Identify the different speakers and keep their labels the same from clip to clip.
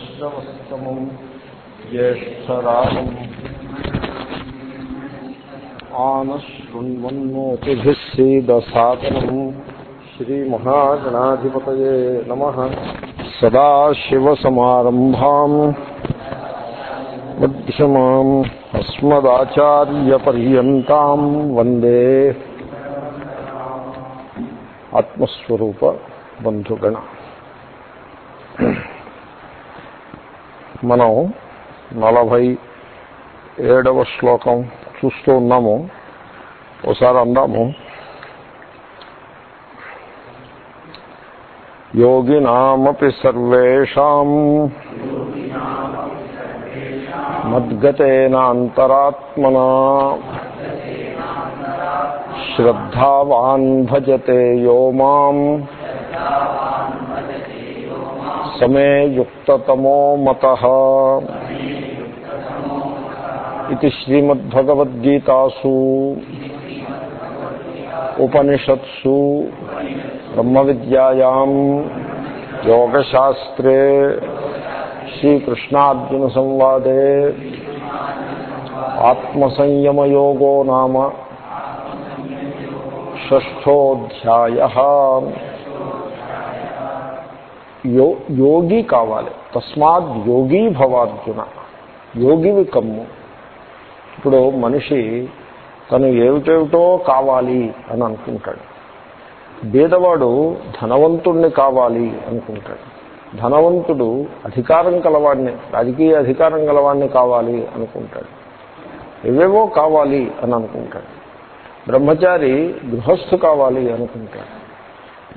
Speaker 1: శుక్లవస్తమం జ్యేష్టరామం ఆనశృణ్వన్నోతిभिः सीदसादनम् श्रीमहागणाधिपतये नमः सदाशिवसमारम्भाम् मध्यमाम् अस्मदाचार्यपर्यन्ताम् वन्दे ఆత్మస్వరూప బంధుగణ మనం నలభై ఏడవ శ్లోకం చూస్తూ ఉన్నాము. ఒకసారి అందాము. యోగినామపి సర్వేషాం. మద్గతేన అంతరాత్మనా శ్రద్ధావాన్ భజతే యో మాం. సమే యుక్తతమో మత ఇది శ్రీమద్భగవద్గీతాసు ఉపనిషత్సు బ్రహ్మ విద్యాయాం యోగశాస్త్రే శ్రీకృష్ణార్జున సంవాదే ఆత్మసంయమయోగో నామ షష్ఠోధ్యాయ యో యోగి కావాలి. తస్మాత్ యోగీ భవార్జున. యోగివి కమ్ము. ఇప్పుడు మనిషి తను ఏమిటేమిటో కావాలి అని అనుకుంటాడు. బీదవాడు ధనవంతుణ్ణి కావాలి అనుకుంటాడు. ధనవంతుడు అధికారం కలవాడిని రాజకీయ అధికారం గలవాడిని కావాలి అనుకుంటాడు. ఏవేవో కావాలి అని అనుకుంటాడు. బ్రహ్మచారి గృహస్థు కావాలి అనుకుంటాడు.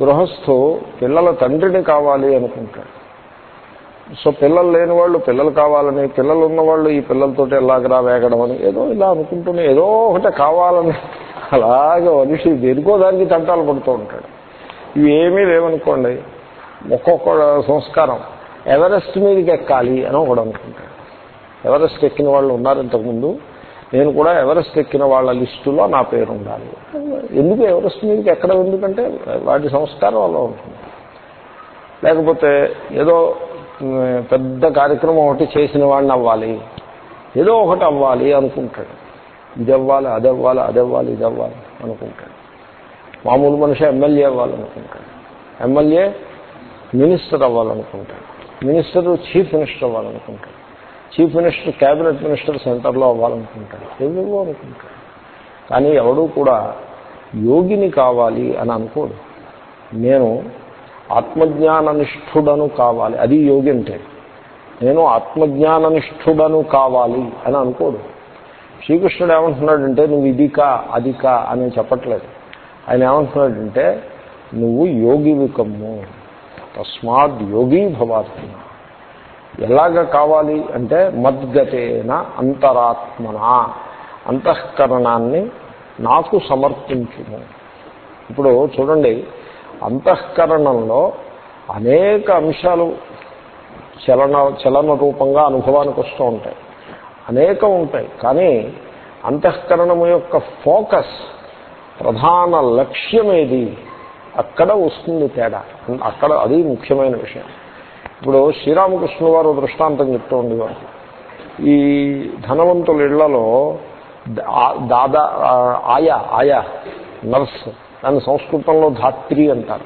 Speaker 1: గృహస్థు పిల్లల తండ్రిని కావాలి అనుకుంటాడు. సో పిల్లలు లేని వాళ్ళు పిల్లలు కావాలని పిల్లలు ఉన్నవాళ్ళు ఈ పిల్లలతో ఎలాగరా వేగడం అని ఏదో ఇలా అనుకుంటూనే ఏదో ఒకటి కావాలని అలాగే మనిషి దేనికో దానికి తంటాలు పడుతూ ఉంటాడు. ఇవి ఏమీ లేవనుకోండి ఒక్కొక్క సంస్కారం ఎవరెస్ట్ మీదకి ఎక్కాలి అని ఒకడు అనుకుంటాడు. ఎవరెస్ట్ ఎక్కిన వాళ్ళు ఉన్నారు ఇంతకుముందు? నేను కూడా ఎవరెస్ట్ ఎక్కిన వాళ్ళ లిస్టులో నా పేరు ఉండాలి ఎందుకు ఎవరెస్ట్ మీదకి ఎక్కడం ఎందుకంటే వాటి సంస్కారం అలా ఉంటుంది. లేకపోతే ఏదో పెద్ద కార్యక్రమం ఒకటి చేసిన వాడిని అవ్వాలి. ఏదో ఒకటి అవ్వాలి అనుకుంటాడు. ఇది అవ్వాలి అది అవ్వాలి అది అవ్వాలి ఇది అవ్వాలి అనుకుంటాడు. మామూలు మనిషి ఎమ్మెల్యే అవ్వాలనుకుంటాడు. ఎమ్మెల్యే మినిస్టర్ అవ్వాలనుకుంటాడు. మినిస్టర్ చీఫ్ మినిస్టర్ అవ్వాలనుకుంటాడు. చీఫ్ మినిస్టర్ క్యాబినెట్ మినిస్టర్ సెంటర్లో అవ్వాలనుకుంటాడు. ఏవేవో అనుకుంటాడు? కానీ ఎవడూ కూడా యోగిని కావాలి అని అనుకోడు. నేను ఆత్మజ్ఞాననిష్ఠుడను కావాలి. అది యోగి అంటే నేను ఆత్మజ్ఞాననిష్ఠుడను కావాలి అని అనుకోడు. శ్రీకృష్ణుడు ఏమంటున్నాడంటే నువ్వు ఇది కా అది కా అని చెప్పట్లేదు. ఆయన ఏమంటున్నాడంటే నువ్వు యోగివి కమ్ము తస్మాత్ యోగీ భవాత్మ ఎలాగ కావాలి అంటే మద్గతేన అంతరాత్మన అంతఃకరణాన్ని నాకు సమర్పించుము. ఇప్పుడు చూడండి అంతఃకరణంలో అనేక అంశాలు చలన చలన రూపంగా అనుభవానికి వస్తూ ఉంటాయి. అనేకం ఉంటాయి కానీ అంతఃకరణము యొక్క ఫోకస్ ప్రధాన లక్ష్యం ఏది అక్కడ వస్తుంది తేడా. అక్కడ అది ముఖ్యమైన విషయం. ఇప్పుడు శ్రీరామకృష్ణ వారు దృష్టాంతం చెప్తూ ఉండేవారు. ఈ ధనవంతుల ఇళ్ళలో దాదా ఆయా ఆయా నర్స్ దాన్ని సంస్కృతంలో ధాత్రి అంటారు.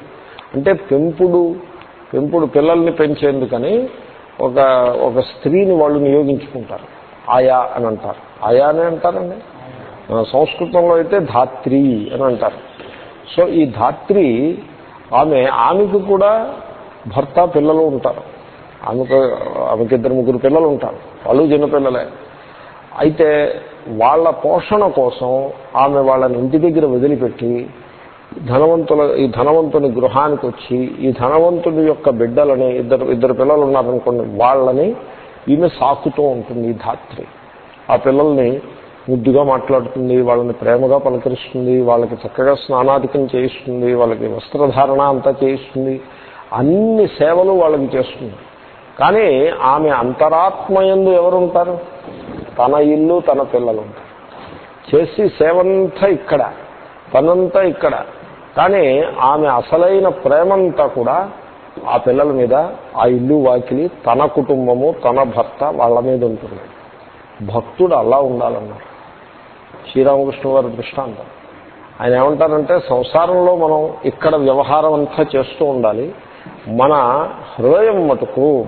Speaker 1: అంటే పెంపుడు పెంపుడు పిల్లల్ని పెంచేందుకని ఒక ఒక స్త్రీని వాళ్ళు నియోగించుకుంటారు. ఆయా అని అంటారు. ఆయా అని అంటారండి? సంస్కృతంలో అయితే ధాత్రి అని అంటారు. సో ఈ ధాత్రి ఆమె ఆమెకు కూడా భర్త పిల్లలు ఉంటారు. ఆమెకు ఆమెకి ఇద్దరు ముగ్గురు పిల్లలు ఉంటారు వాళ్ళు చిన్నపిల్లలే. అయితే వాళ్ళ పోషణ కోసం ఆమె వాళ్ళని ఇంటి దగ్గర వదిలిపెట్టి ధనవంతుల ఈ ధనవంతుని గృహానికి వచ్చి ఈ ధనవంతుని యొక్క బిడ్డలని ఇద్దరు ఇద్దరు పిల్లలు ఉన్నారనుకోండి వాళ్ళని ఈమె సాకుతూ ఉంటుంది ఈ ధాత్రి. ఆ పిల్లల్ని ముద్దుగా మాట్లాడుతుంది వాళ్ళని ప్రేమగా పలకరిస్తుంది వాళ్ళకి చక్కగా స్నానాధికం చేయిస్తుంది వాళ్ళకి వస్త్రధారణ అంతా చేయిస్తుంది. అన్ని సేవలు వాళ్ళకి చేస్తుంది. కానీ ఆమె అంతరాత్మయందు ఎవరుంటారు? తన ఇల్లు తన పిల్లలు. చేసి సేవంతా ఇక్కడ పనంతా ఇక్కడ. కానీ ఆమె అసలైన ప్రేమంతా కూడా ఆ పిల్లల మీద ఆ ఇల్లు వాకిలి తన కుటుంబము తన భర్త వాళ్ళ మీద ఉంటుంది. భక్తుడు అలా ఉండాలన్నారు. శ్రీరామకృష్ణ వారి దృష్టాంతం. ఆయన ఏమంటారంటే సంసారంలో మనం ఇక్కడ వ్యవహారం అంతా చేస్తూ ఉండాలి. మన హృదయం మటుకు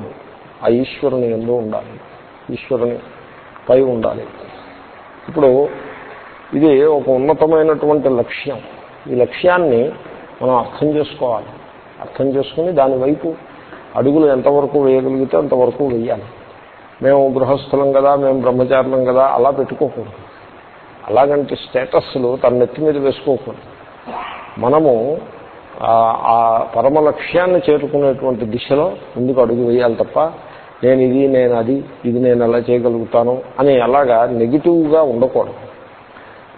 Speaker 1: ఆ ఈశ్వరుని ఎందు ఉండాలి. ఈశ్వరుని పై ఉండాలి. ఇప్పుడు ఇది ఒక ఉన్నతమైనటువంటి లక్ష్యం. ఈ లక్ష్యాన్ని మనం అర్థం చేసుకోవాలి. అర్థం చేసుకుని దానివైపు అడుగులు ఎంతవరకు వేయగలిగితే అంతవరకు వేయాలి. మేము గృహస్థలం కదా మేము బ్రహ్మచారులం కదా అలా పెట్టుకోకూడదు. అలాగంటే స్టేటస్లు తన నెత్తి మీద వేసుకోకూడదు. మనము ఆ పరమ లక్ష్యాన్ని చేరుకునేటువంటి దిశలో ముందుకు అడుగు వేయాలి తప్ప నేను ఇది నేను అది ఇది నేను ఎలా చేయగలుగుతాను అని అలాగా నెగిటివ్గా ఉండకూడదు.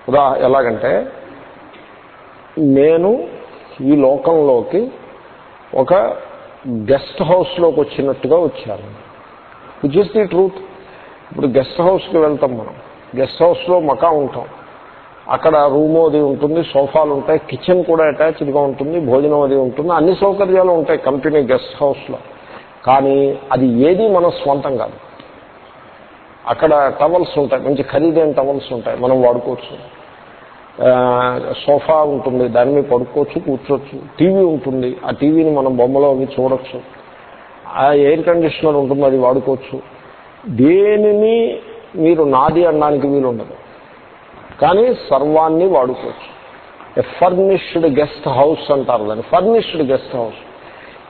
Speaker 1: ఉదా ఎలాగంటే నేను ఈ లోకంలోకి ఒక గెస్ట్ హౌస్లోకి వచ్చినట్టుగా వచ్చాను. విచ్ ఇస్ ది ట్రూత్ ఇప్పుడు గెస్ట్ హౌస్కి వెళ్తాం మనం. గెస్ట్ హౌస్లో మకా ఉంటాం. అక్కడ రూము అది ఉంటుంది సోఫాలు ఉంటాయి కిచెన్ కూడా అటాచ్డ్గా ఉంటుంది భోజనం అది ఉంటుంది అన్ని సౌకర్యాలు ఉంటాయి కంపెనీ గెస్ట్ హౌస్లో. కానీ అది ఏది మన స్వంతం కాదు. అక్కడ టవల్స్ ఉంటాయి మంచి ఖరీదైన టవల్స్ ఉంటాయి మనం వాడుకోవచ్చు. సోఫా ఉంటుంది దాని మీద పడుకోవచ్చు కూర్చోవచ్చు టీవీ ఉంటుంది ఆ టీవీని మనం బొమ్మలో అవి చూడొచ్చు. ఆ ఎయిర్ కండిషనర్ ఉంటుంది అది వాడుకోవచ్చు. దేనిని మీరు నాది అనడానికి వీలుండదు. కానీ సర్వాన్ని వాడుకోవచ్చు. ఎ ఫర్నిష్డ్ గెస్ట్ హౌస్ అంటారు దాన్ని. ఫర్నిష్డ్ గెస్ట్ హౌస్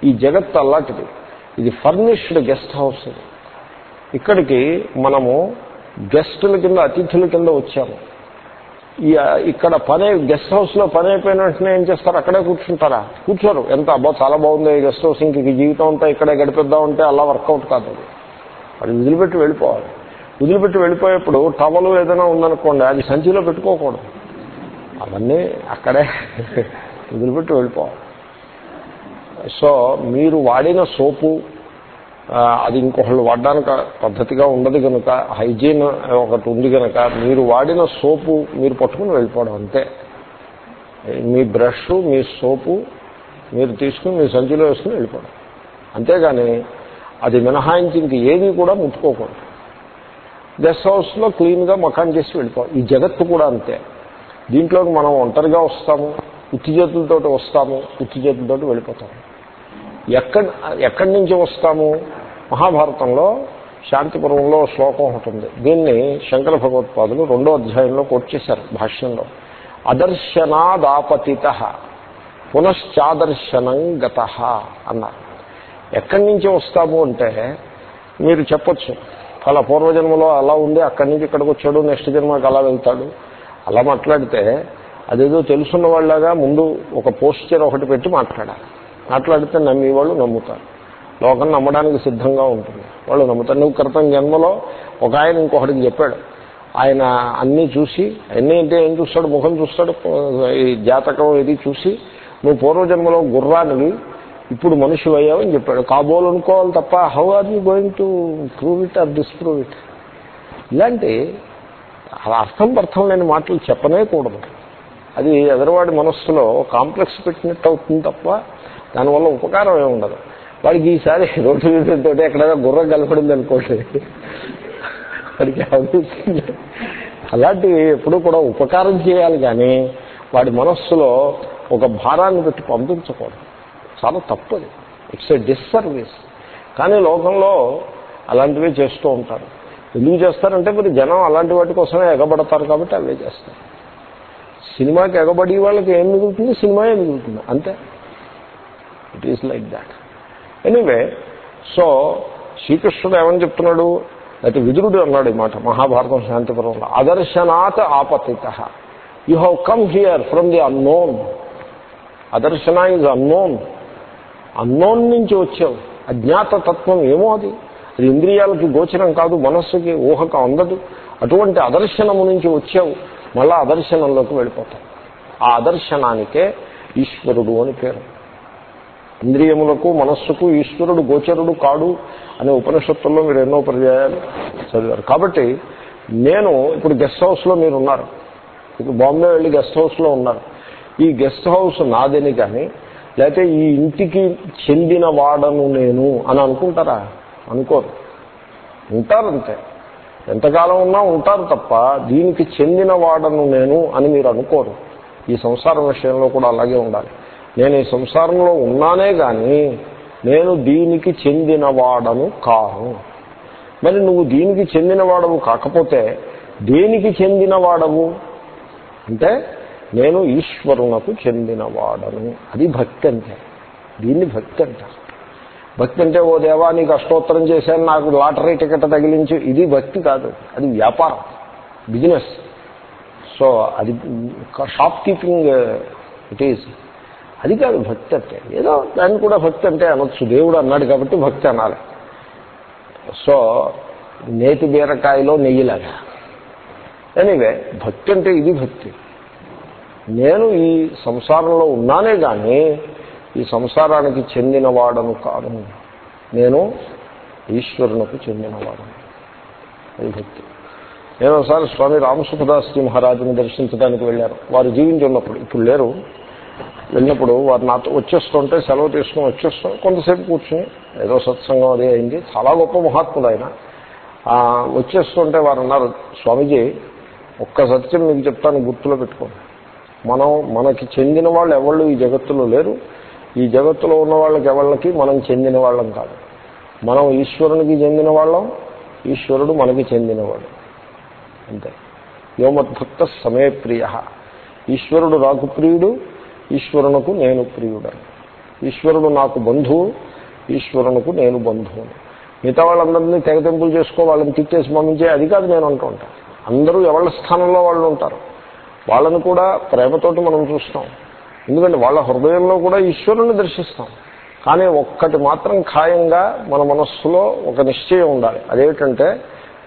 Speaker 1: ఈ జగత్ అలాంటిది. ఇది ఫర్నిష్డ్ గెస్ట్ హౌస్ ఇక్కడికి మనము గెస్టుల కింద అతిథుల కింద వచ్చాము. ఇక్కడ పని గెస్ట్ హౌస్లో పని అయిపోయిన వెంటనే ఏం చేస్తారు? అక్కడే కూర్చుంటారా? కూర్చోరు. ఎంత? అబ్బా చాలా బాగుంది. గెస్ట్ హౌస్ ఇంక జీవితం అంతా ఇక్కడే గడిపిద్దాం అంటే అలా వర్కౌట్ కాదు అది వదిలిపెట్టి వెళ్ళిపోవాలి. వదిలిపెట్టి వెళ్ళిపోయేప్పుడు టవల్ ఏదైనా ఉందనుకోండి అది సంచిలో పెట్టుకోకూడదు. అవన్నీ అక్కడే వదిలిపెట్టి వెళ్ళిపోవాలి. సో మీరు వాడిన సోపు అది ఇంకొకళ్ళు వాడడానికి పద్ధతిగా ఉండదు కనుక హైజీన్ ఒకటి ఉంది కనుక మీరు వాడిన సోపు మీరు పట్టుకుని వెళ్ళిపోవడం అంతే. మీ బ్రష్ మీ సోపు మీరు తీసుకుని మీ సంచిలో వేసుకుని వెళ్ళిపోవడం. అంతేగాని అది మినహాయించి ఇంక ఏమీ కూడా ముట్టుకోకూడదు. గెస్ట్ హౌస్లో క్లీన్గా మకాన్ చేసి వెళ్ళిపోవాలి. ఈ జగత్తు కూడా అంతే. దీంట్లోకి మనం ఒంటరిగా వస్తాము ఉత్తి చేతులతో వస్తాము ఉత్తి చేతులతో వెళ్ళిపోతాము. ఎక్కడ ఎక్కడి నుంచి వస్తాము? మహాభారతంలో శాంతిపురంలో శ్లోకం ఉంటుంది దీన్ని శంకర భగవత్పాదులు రెండో అధ్యాయంలో కోట్ చేశారు భాష్యంలో. అదర్శనాదాపతిత పునశ్చాదర్శనం గత అన్నారు. ఎక్కడి నుంచి వస్తాము అంటే మీరు చెప్పొచ్చు. ఫలా పూర్వజన్మలో అలా ఉంది అక్కడి నుంచి ఇక్కడికి వచ్చాడు నెక్స్ట్ జన్మకి అలా వెళ్తాడు. అలా మాట్లాడితే అదేదో తెలుసున్న వాళ్ళగా ముందు ఒక పోస్చర్ ఒకటి పెట్టి మాట్లాడాలి. మాట్లాడితే నమ్మి వాళ్ళు నమ్ముతారు. లోకం నమ్మడానికి సిద్ధంగా ఉంటుంది. వాళ్ళు నమ్ముతారు. నువ్వు క్రితం జన్మలో ఒక ఆయన ఇంకొకటికి చెప్పాడు. ఆయన అన్నీ చూసి అన్నీ అంటే ఏం చూస్తాడు? ముఖం చూస్తాడు. ఈ జాతకం ఇది చూసి నువ్వు పూర్వజన్మలో గుర్రానివి ఇప్పుడు మనిషి అయ్యావని చెప్పాడు. కాబోలు అనుకోవాలి తప్ప how are you going to prove it or disprove it ఇలాంటి అర్థం అర్థం లేని మాటలు చెప్పనే కూడదు. అది ఎదరవాడి మనస్సులో కాంప్లెక్స్ పెట్టినట్టు అవుతుంది తప్ప దానివల్ల ఉపకారం ఏమి ఉండదు. వాడికి ఈసారి రోడ్డు వీధులతో ఎక్కడైనా గుర్రం కలపడింది అనుకోండి. వాడికి అనిపిస్తుంది అలాంటివి ఎప్పుడు కూడా ఉపకారం చేయాలి కానీ వాడి మనస్సులో ఒక భారాన్ని పెట్టి పంపించకూడదు. చాలా తప్పది. ఇట్స్ ఎ డిస్సర్వీస్ కానీ లోకంలో అలాంటివే చేస్తూ ఉంటారు. ఎందుకు చేస్తారంటే మరి జనం అలాంటి వాటి కోసమే ఎగబడతారు కాబట్టి అవే చేస్తారు. సినిమాకి ఎగబడి వాళ్ళకి ఏం మిగులుతుంది? సినిమాయే మిగులుతుంది. అంతే. It is like that anyway so శ్రీకృష్ణుడు ఏమని చెప్తున్నాడు? అయితే విదురుడు అన్నాడు ఈ మాట మహాభారతం శాంతిపురంలో. అదర్శనాత్ ఆపతిత. You have come here from the unknown అదర్శన is unknown unknown నుంచి వచ్చావు. అజ్ఞాత తత్వం ఏమో అది. అది ఇంద్రియాలకి గోచరం కాదు మనస్సుకి ఊహకు అందదు. అటువంటి అదర్శనము నుంచి వచ్చావు. మళ్ళా అదర్శనంలోకి వెళ్ళిపోతావు. ఆ అదర్శనానికే ఈశ్వరుడు అని పేరు. ఇంద్రియములకు మనస్సుకు ఈశ్వరుడు గోచరుడు కాడు అనే ఉపనిషత్తుల్లో మీరు ఎన్నో పర్యాయాలు చదివారు. కాబట్టి నేను ఇప్పుడు గెస్ట్ హౌస్లో మీరు ఉన్నారు ఇప్పుడు బాంబే వెళ్ళి గెస్ట్ హౌస్లో ఉన్నారు. ఈ గెస్ట్ హౌస్ నాదని కానీ లేకపోతే ఈ ఇంటికి చెందిన వాడను నేను అని అనుకుంటారా? అనుకోరు. ఉంటారంతే. ఎంతకాలం ఉన్నా ఉంటారు తప్ప దీనికి చెందిన వాడను నేను అని మీరు అనుకోరు. ఈ సంసారం విషయంలో కూడా అలాగే ఉండాలి. నేను ఈ సంసారంలో ఉన్నానే కానీ నేను దీనికి చెందిన వాడను కాను. మరి నువ్వు దీనికి చెందిన వాడవు కాకపోతే దేనికి చెందిన వాడవు? అంటే నేను ఈశ్వరునకు చెందినవాడను. అది భక్తి అంటే దీన్ని భక్తి అంటారు భక్తి అంటే ఓ దేవా నీకు అష్టోత్తరం చేశాను నాకు లాటరీ టికెట్ తగిలించి. ఇది భక్తి కాదు. అది వ్యాపారం. బిజినెస్. సో అది షాప్ కీపింగ్ ఇట్ ఈజ్. అది కాదు భక్తి అంటే ఏదో దాన్ని కూడా భక్తి అంటే అనొచ్చు. దేవుడు అన్నాడు కాబట్టి భక్తి అనాలి. సో నేతి బీరకాయలో నెయ్యిలాగా. ఎనీవే భక్తి అంటే ఇది భక్తి. నేను ఈ సంసారంలో ఉన్నానే కానీ ఈ సంసారానికి చెందినవాడను కాను. నేను ఈశ్వరునకు చెందినవాడను. అది భక్తి. నేను ఒకసారి స్వామి రామసుఖదాస్జీ మహారాజుని దర్శించడానికి వెళ్ళారు వారు జీవించి ఉన్నప్పుడు ఇప్పుడు లేరు. వెళ్ళినప్పుడు వారు నాతో వచ్చేస్తుంటే సెలవు తీసుకుని వచ్చేస్తాం కొంతసేపు కూర్చుని ఏదో సత్సంగం అదే అయింది. చాలా గొప్ప మహాత్ముడు ఆయన. వచ్చేస్తుంటే వారు అన్నారు స్వామీజీ ఒక్క సత్యం మీకు చెప్తాను గుర్తులో పెట్టుకోండి. మనం మనకి చెందిన వాళ్ళు ఎవళ్ళు ఈ జగత్తులో లేరు. ఈ జగత్తులో ఉన్న వాళ్ళకి ఎవళ్ళకి మనం చెందిన వాళ్ళం కాదు. మనం ఈశ్వరునికి చెందిన వాళ్ళం ఈశ్వరుడు మనకి చెందినవాడు. అంతే. వ్యోమద్భక్త సమే ప్రియ. ఈశ్వరుడు నాకు ప్రియుడు ఈశ్వరునకు నేను ప్రియుడని. ఈశ్వరుడు నాకు బంధువు ఈశ్వరునకు నేను బంధువును. మిగతా వాళ్ళందరినీ తెగతెంపులు చేసుకో వాళ్ళని తిట్టేసి పంపించే అది కాదు నేను అంటూ ఉంటాను అందరూ ఎవరి స్థానంలో వాళ్ళు ఉంటారు? వాళ్ళని కూడా ప్రేమతోటి మనం చూస్తాం. ఎందుకంటే వాళ్ళ హృదయంలో కూడా ఈశ్వరుని దర్శిస్తాం. కానీ ఒక్కటి మాత్రం ఖాయంగా మన మనస్సులో ఒక నిశ్చయం ఉండాలి. అదేమిటంటే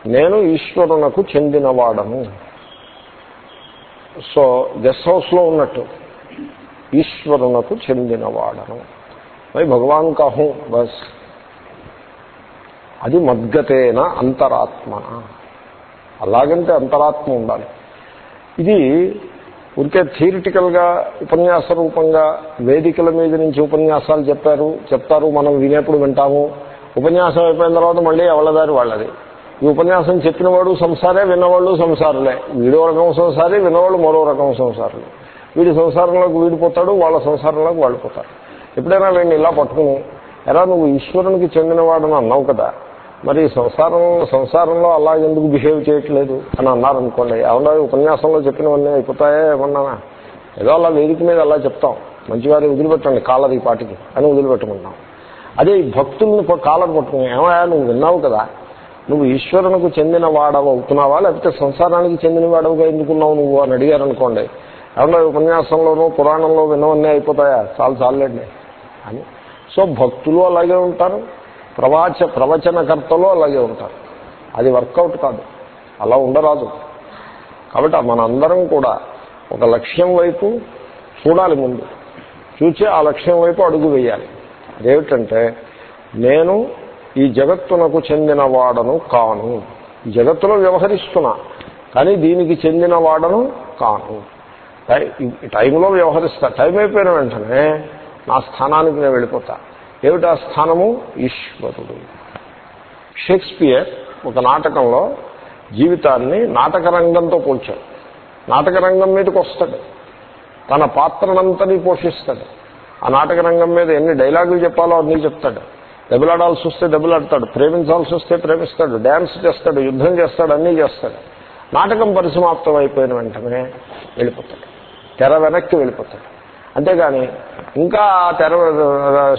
Speaker 1: నేను ఈశ్వరునకు చెందినవాడను. సో గెస్ట్ హౌస్లో ఉన్నట్టు. ఈశ్వరునకు చెందినవాడను. మరి భగవాన్ కాహు బస్. అది మద్గతేన అంతరాత్మ అలాగంటే అంతరాత్మ ఉండాలి. ఇది ఊరికే థియరిటికల్గా ఉపన్యాస రూపంగా వేదికల మీద నుంచి ఉపన్యాసాలు చెప్పారు చెప్తారు మనం వినేప్పుడు వింటాము. ఉపన్యాసం అయిపోయిన తర్వాత మళ్ళీ ఎవళ్ళదారి వాళ్ళది. ఈ ఉపన్యాసం చెప్పినవాడు సంసారే విన్నవాళ్ళు సంసారులే. వీడో రకం సంసారి విన్నవాళ్ళు మరో రకం సంసారులు. వీడి సంసారంలోకి వీడిపోతాడు వాళ్ళ సంసారంలోకి వాళ్ళు పోతారు. ఎప్పుడైనా వీడిని ఇలా పట్టుకుని ఎలా నువ్వు ఈశ్వరునికి చెందినవాడని అన్నావు కదా మరి సంసారం సంసారంలో అలా ఎందుకు బిహేవ్ చేయట్లేదు అని అన్నారనుకోండి. ఏమన్నా ఉపన్యాసంలో చెప్పినవన్నీ అయిపోతాయా ఏమన్నానా ఏదో అలా వేదిక మీద అలా చెప్తాం. మంచివారి వదిలిపెట్టండి కాలర్ ఈ పాటికి అని వదిలిపెట్టుకుంటాం. అదే ఈ భక్తుల్ని కాలర్ పట్టుకుని ఏమయ్యా నువ్వు విన్నావు కదా? నువ్వు ఈశ్వరునికి చెందిన వాడవు అవుతున్నావా? లేకపోతే సంసారానికి చెందిన వాడవుగా ఎందుకున్నావు నువ్వు? అని అడిగారనుకోండి. ఏమన్నా ఉపన్యాసంలోనూ పురాణంలో విన్నవన్నీ అయిపోతాయా? చాలు చాలండి అని. సో భక్తులు అలాగే ఉంటారు. ప్రవాచ ప్రవచనకర్తలో అలాగే ఉంటారు. అది వర్కౌట్ కాదు. అలా ఉండరాదు. కాబట్టి మనందరం కూడా ఒక లక్ష్యం వైపు చూడాలి ముందు. చూచి ఆ లక్ష్యం వైపు అడుగు వేయాలి. అదేమిటంటే నేను ఈ జగత్తునకు చెందిన వాడను కాను. ఈ జగత్తులో వ్యవహరిస్తున్నా కానీ దీనికి చెందిన వాడను కాను టైంలో వ్యవహరిస్తా. టైం అయిపోయిన వెంటనే నా స్థానానికి నేను వెళ్ళిపోతా. ఏమిటా స్థానము? ఈశ్వరుడు. షేక్స్పియర్ ఒక నాటకంలో జీవితాన్ని నాటక రంగంతో పోల్చాడు. నాటక రంగం మీదకి వస్తాడు. తన పాత్రనంతని పోషిస్తాడు. ఆ నాటక రంగం మీద ఎన్ని డైలాగులు చెప్పాలో అన్నీ చెప్తాడు. దెబ్బలాడాల్సి వస్తే దెబ్బలాడతాడు. ప్రేమించాల్సి వస్తే ప్రేమిస్తాడు. డ్యాన్స్ చేస్తాడు యుద్ధం చేస్తాడు అన్నీ చేస్తాడు. నాటకం పరిసమాప్తం అయిపోయిన వెంటనే వెళ్ళిపోతాడు. తెర వెనక్కి వెళ్ళిపోతాడు. అంతేగాని ఇంకా ఆ తెర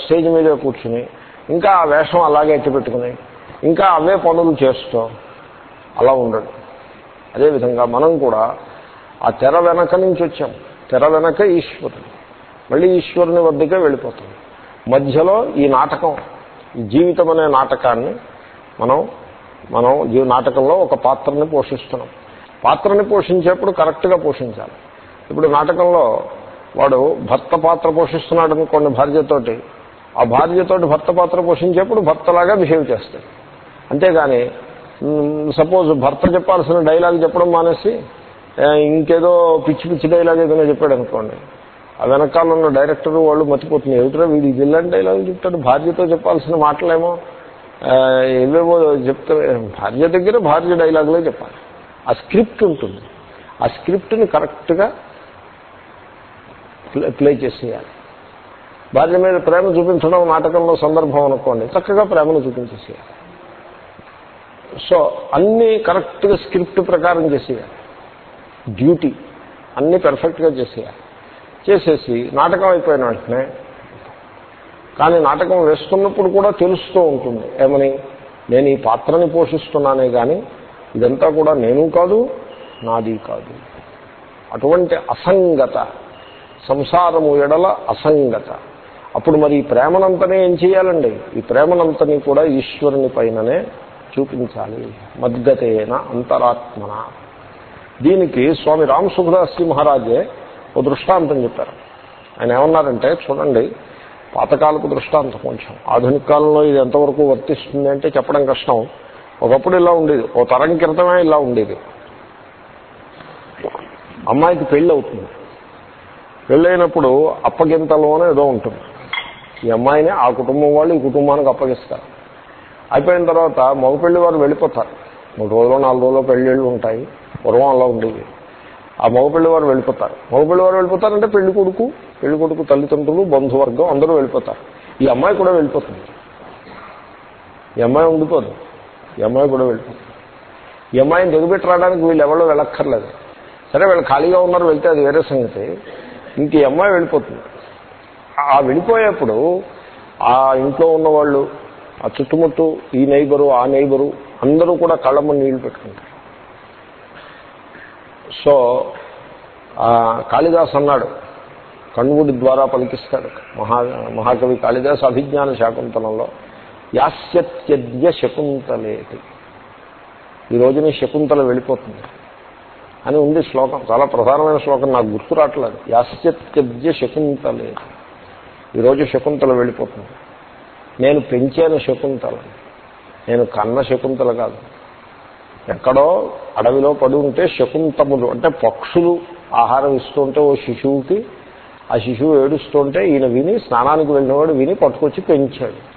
Speaker 1: స్టేజ్ మీద కూర్చుని ఇంకా ఆ వేషం అలాగే ఎత్తిపెట్టుకుని ఇంకా అవే పనులు చేస్తూ అలా ఉండడు. అదేవిధంగా మనం కూడా ఆ తెర వెనక నుంచి వచ్చాం. తెర వెనక ఈశ్వరుడు. మళ్ళీ ఈశ్వరుని వద్దకే వెళ్ళిపోతాం. మధ్యలో ఈ నాటకం ఈ జీవితం అనే నాటకాన్ని మనం మనం ఈ నాటకంలో ఒక పాత్రని పోషిస్తున్నాం. పాత్రని పోషించేప్పుడు కరెక్ట్గా పోషించాలి. ఇప్పుడు నాటకంలో వాడు భర్త పాత్ర పోషిస్తున్నాడు అనుకోండి భార్యతోటి. ఆ భార్యతోటి భర్త పాత్ర పోషించేప్పుడు భర్తలాగా బిహేవ్ చేస్తాడు. అంతేగాని సపోజ్ భర్త చెప్పాల్సిన డైలాగ్ చెప్పడం మానేసి ఇంకేదో పిచ్చి పిచ్చి డైలాగ్ ఏదైనా చెప్పాడు అనుకోండి. ఆ వెనకాల ఉన్న డైరెక్టర్ వాళ్ళు మతిపోతున్నాయి ఏమిట్రా వీడు ఇలాంటి డైలాగ్ చెప్తాడు? భార్యతో చెప్పాల్సిన మాటలేమో ఏవేవో చెప్తా భార్య దగ్గర భార్య డైలాగులే చెప్పాలి. ఆ స్క్రిప్ట్ ఉంటుంది. ఆ స్క్రిప్ట్ని కరెక్ట్గా ప్లే ప్లే చేసేయాలి. భార్య మీద ప్రేమ చూపించడం నాటకంలో సందర్భం అనుకోండి. చక్కగా ప్రేమను చూపించేసేయాలి. సో అన్నీ కరెక్ట్గా స్క్రిప్ట్ ప్రకారం చేసేయాలి. డ్యూటీ అన్నీ పెర్ఫెక్ట్గా చేసేయాలి. చేసేసి నాటకం అయిపోయిన వెంటనే కానీ నాటకం వేస్తున్నప్పుడు కూడా తెలుస్తూ ఉంటుంది. ఏమని? నేను ఈ పాత్రని పోషిస్తున్నానే కానీ ఇదంతా కూడా నేను కాదు నాది కాదు. అటువంటి అసంగత సంసారము ఎడల అసంగత. అప్పుడు మరి ఈ ప్రేమనంతనే ఏం చేయాలండి? ఈ ప్రేమనంతని కూడా ఈశ్వరుని పైననే చూపించాలి. మద్గతేన అంతరాత్మన. దీనికి స్వామి రామ్ సుఖదాసి మహారాజే ఓ దృష్టాంతం చెప్పారు. ఆయన ఏమన్నారంటే చూడండి పాతకాలపు దృష్టాంతం కొంచెం. ఆధునిక కాలంలో ఇది ఎంతవరకు వర్తిస్తుంది అంటే చెప్పడం కష్టం. ఒకప్పుడు ఇలా ఉండేది. ఓ తరం క్రితమే ఇలా ఉండేది. అమ్మాయికి పెళ్ళి అవుతుంది. పెళ్ళైనప్పుడు అప్పగింతలోనే ఏదో ఉంటుంది. ఈ అమ్మాయిని ఆ కుటుంబం వాళ్ళు ఈ కుటుంబానికి అప్పగిస్తారు. అయిపోయిన తర్వాత మగపెళ్ళి వారు వెళ్ళిపోతారు. మూడు రోజులు నాలుగు రోజులు పెళ్ళిళ్ళు ఉంటాయి. పూర్వం అలా ఉండేవి. ఆ మగపెళ్ళి వారు వెళ్ళిపోతారు. మగపెళ్ళి వారు వెళ్ళిపోతారంటే పెళ్ళి కొడుకు పెళ్ళి కొడుకు తల్లిదండ్రులు బంధువర్గం అందరూ వెళ్ళిపోతారు. ఈ అమ్మాయి కూడా వెళ్ళిపోతుంది. ఈ అమ్మాయి ఉండిపోదు. ఈ అమ్మాయి కూడా వెళ్ళిపోతుంది. ఈ అమ్మాయిని దిగబెట్టి రావడానికి వీళ్ళు ఎవరో వెళ్ళక్కర్లేదు. సరే వీళ్ళు ఖాళీగా ఉన్నారు వెళ్తే అది వేరే సంగతి. ఇంక ఈ అమ్మాయి వెళ్ళిపోతుంది. ఆ వెళ్ళిపోయేప్పుడు ఆ ఇంట్లో ఉన్నవాళ్ళు ఆ చుట్టుముట్టు ఈ నైబరు ఆ నైబరు అందరూ కూడా కళ్ళమ్మ నీళ్ళు పెట్టుకుంటారు. సో ఆ, కాళిదాస్ అన్నాడు కణువుడి ద్వారా పలికిస్తాడు మహా మహాకవి కాళిదాస్ అభిజ్ఞాన శాకుంతలంలో యాస్యత్యద్య శకుంతలేటి ఈ రోజున శకుంతల వెళ్ళిపోతుంది. అని ఉంది శ్లోకం. చాలా ప్రధానమైన శ్లోకం. నాకు గుర్తు రావట్లేదు. యాస్యత్యద్య శకుంతలే. ఈరోజు శకుంతల వెళ్ళిపోతుంది. నేను పెంచాను శకుంతల. నేను కన్న శకుంతల కాదు. ఎక్కడో అడవిలో పడి ఉంటే శకుంతములు అంటే పక్షులు ఆహారం ఇస్తుంటే ఓ శిశువుకి ఆ శిశువు ఏడుస్తుంటే ఈయన విని స్నానానికి వెళ్ళినవాడు విని పట్టుకొచ్చి పెంచాడు.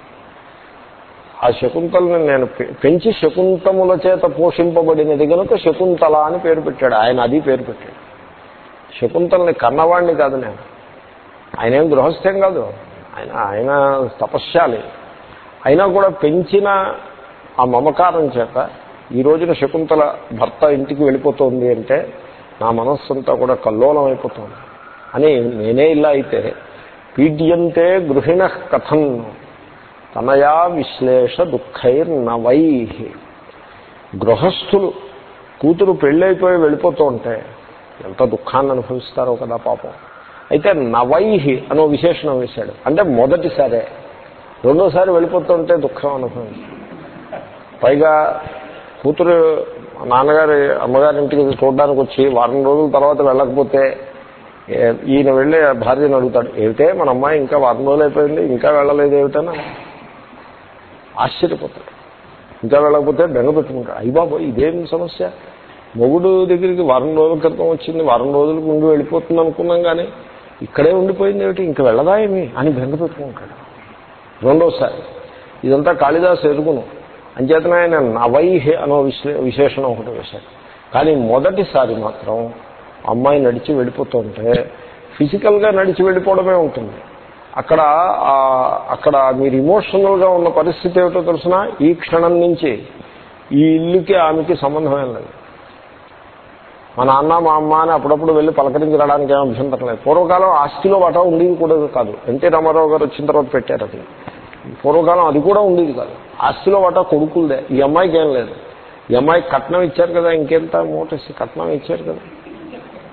Speaker 1: ఆ శకుంతలను నేను పె- పెంచి శకుంతముల చేత పోషింపబడినది కనుక శకుంతల అని పేరు పెట్టాడు. ఆయన అది పేరు పెట్టాడు. శకుంతల్ని కన్నవాడిని కాదు నేను. ఆయన ఏం గృహస్థ్యం కాదు. ఆయన ఆయన తపశ్శాలి. అయినా కూడా పెంచిన ఆ మమకారం చేత ఈ రోజున శకుంతల భర్త ఇంటికి వెళ్ళిపోతుంది అంటే నా మనస్సంతా కూడా కల్లోలం అయిపోతుంది అని నేనే ఇలా అయితే పీడ్యంతే గృహిణ కథం. తనయా విశ్లేష దుఃఖైర్నవై. గృహస్థులు కూతురు పెళ్ళైపోయి వెళ్ళిపోతూ ఉంటే ఎంత దుఃఖాన్ని అనుభవిస్తారో కదా పాపం. అయితే నవైహి అనో విశేషణం వేశాడు. అంటే మొదటిసారే. రెండోసారి వెళ్ళిపోతుంటే దుఃఖం అనుభవించాడు పైగా కూతురు నాన్నగారి అమ్మగారింటికి చూడడానికి వచ్చి వారం రోజుల తర్వాత వెళ్ళకపోతే ఈయన వెళ్ళే భార్యను అడుగుతాడు. ఏమిటే మన అమ్మాయి ఇంకా వారం రోజులు అయిపోయింది ఇంకా వెళ్ళలేదు ఏమిటనా ఆశ్చర్యపోతాడు. ఇంకా వెళ్ళకపోతే బెంగ పెట్టుకుంటాడు. అయ్యి ఇదేం సమస్య? మొగుడు దగ్గరికి వారం రోజుల క్రితం వచ్చింది. వారం రోజులకు ఉండి వెళ్ళిపోతుంది అనుకున్నాం కానీ ఇక్కడే ఉండిపోయింది ఏమిటి? ఇంక వెళ్ళదా ఏమి? అని బెంగ పెట్టుకుంటాడు. రెండోసారి ఇదంతా కాళిదాసు ఎరుగును. అంచేతన ఆయన నవైహే అనో విశ్లే విశేషణం ఒకటి వేశాడు. కానీ మొదటిసారి మాత్రం అమ్మాయి నడిచి వెళ్ళిపోతుంటే ఫిజికల్గా నడిచి వెళ్ళిపోవడమే ఉంటుంది. అక్కడ అక్కడ మీరు ఇమోషనల్గా ఉన్న పరిస్థితి ఏమిటో తెలిసిన? ఈ క్షణం నుంచి ఈ ఇల్లుకి ఆమెకి సంబంధం ఏం లేదు. మా నాన్న మా అమ్మ అని అప్పుడప్పుడు వెళ్ళి పలకరించడానికి రావడానికి ఏం అభ్యంతరం లేదు. పూర్వకాలం ఆస్తిలో వాటా ఉండేది కూడా కాదు. ఎన్టీ రామారావు గారు వచ్చిన తర్వాత పెట్టారు అది. పూర్వకాలం అది కూడా ఉండేది కాదు. ఆస్తిలో వాటా కొడుకులదే. ఈ అమ్మాయికి ఏం లేదు. ఈ అమ్మాయికి కట్నం ఇచ్చారు కదా ఇంకెంత మూటేసి కట్నం ఇచ్చారు కదా?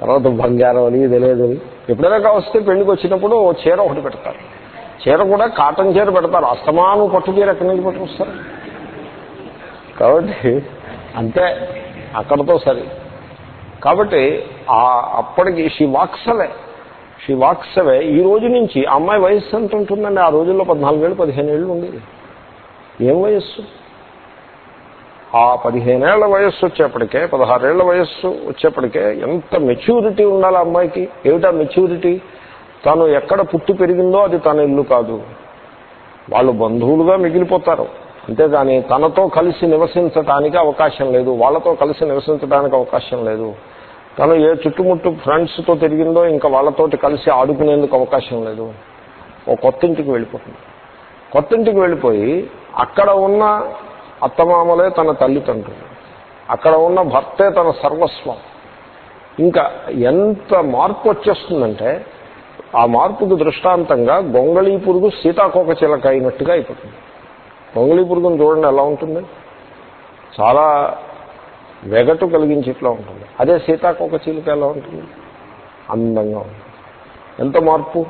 Speaker 1: తర్వాత బంగారం అని తెలియదు ఎప్పుడైనా వస్తే పెళ్ళికి వచ్చినప్పుడు ఓ చీర ఒకటి పెడతారు. చీర కూడా కాటన్ చీర పెడతారు. అస్తమానం పట్టు చీర ఎక్కడి నుంచి పట్టుకొస్తారు? కాబట్టి అంతే అక్కడతో సరి. కాబట్టి ఆ అప్పటికి షీ వాక్సవే షీ వాక్సవే ఈ రోజు నుంచి అమ్మాయి వయస్సు ఎంత ఉంటుందండి ఆ రోజుల్లో పద్నాలుగేళ్ళు పదిహేను ఏళ్ళు ఉండేది. ఏం వయస్సు? ఆ పదిహేనేళ్ళ వయస్సు వచ్చేప్పటికే పదహారేళ్ళ వయస్సు వచ్చేప్పటికే ఎంత మెచ్యూరిటీ ఉండాలి అమ్మాయికి? ఏమిటా మెచ్యూరిటీ? తను ఎక్కడ పుట్టి పెరిగిందో అది తన ఇల్లు కాదు. వాళ్ళు బంధువులుగా మిగిలిపోతారు. అంతేగాని తనతో కలిసి నివసించడానికి అవకాశం లేదు. వాళ్ళతో కలిసి నివసించడానికి అవకాశం లేదు. తను ఏ చుట్టుముట్టు ఫ్రెండ్స్తో తిరిగిందో ఇంకా వాళ్ళతోటి కలిసి ఆడుకునేందుకు అవకాశం లేదు. ఓ కొత్త ఇంటికి వెళ్ళిపోతుంది. కొత్త ఇంటికి వెళ్ళిపోయి అక్కడ ఉన్న అత్తమామలే తన తల్లిదండ్రులు. అక్కడ ఉన్న భర్తే తన సర్వస్వం. ఇంకా ఎంత మార్పు వచ్చేస్తుందంటే ఆ మార్పుకు దృష్టాంతంగా గొంగళీ పురుగు సీతాకోక చిలక అయినట్టుగా అయిపోతుంది. గొంగళీ పురుగును చూడండి ఎలా ఉంటుంది? చాలా వెగటు కలిగించేట్లా ఉంటుంది. అదే సీతాకోక చిలుక ఎలా ఉంటుంది? అందంగా ఉంటుంది. ఎంత మార్పు?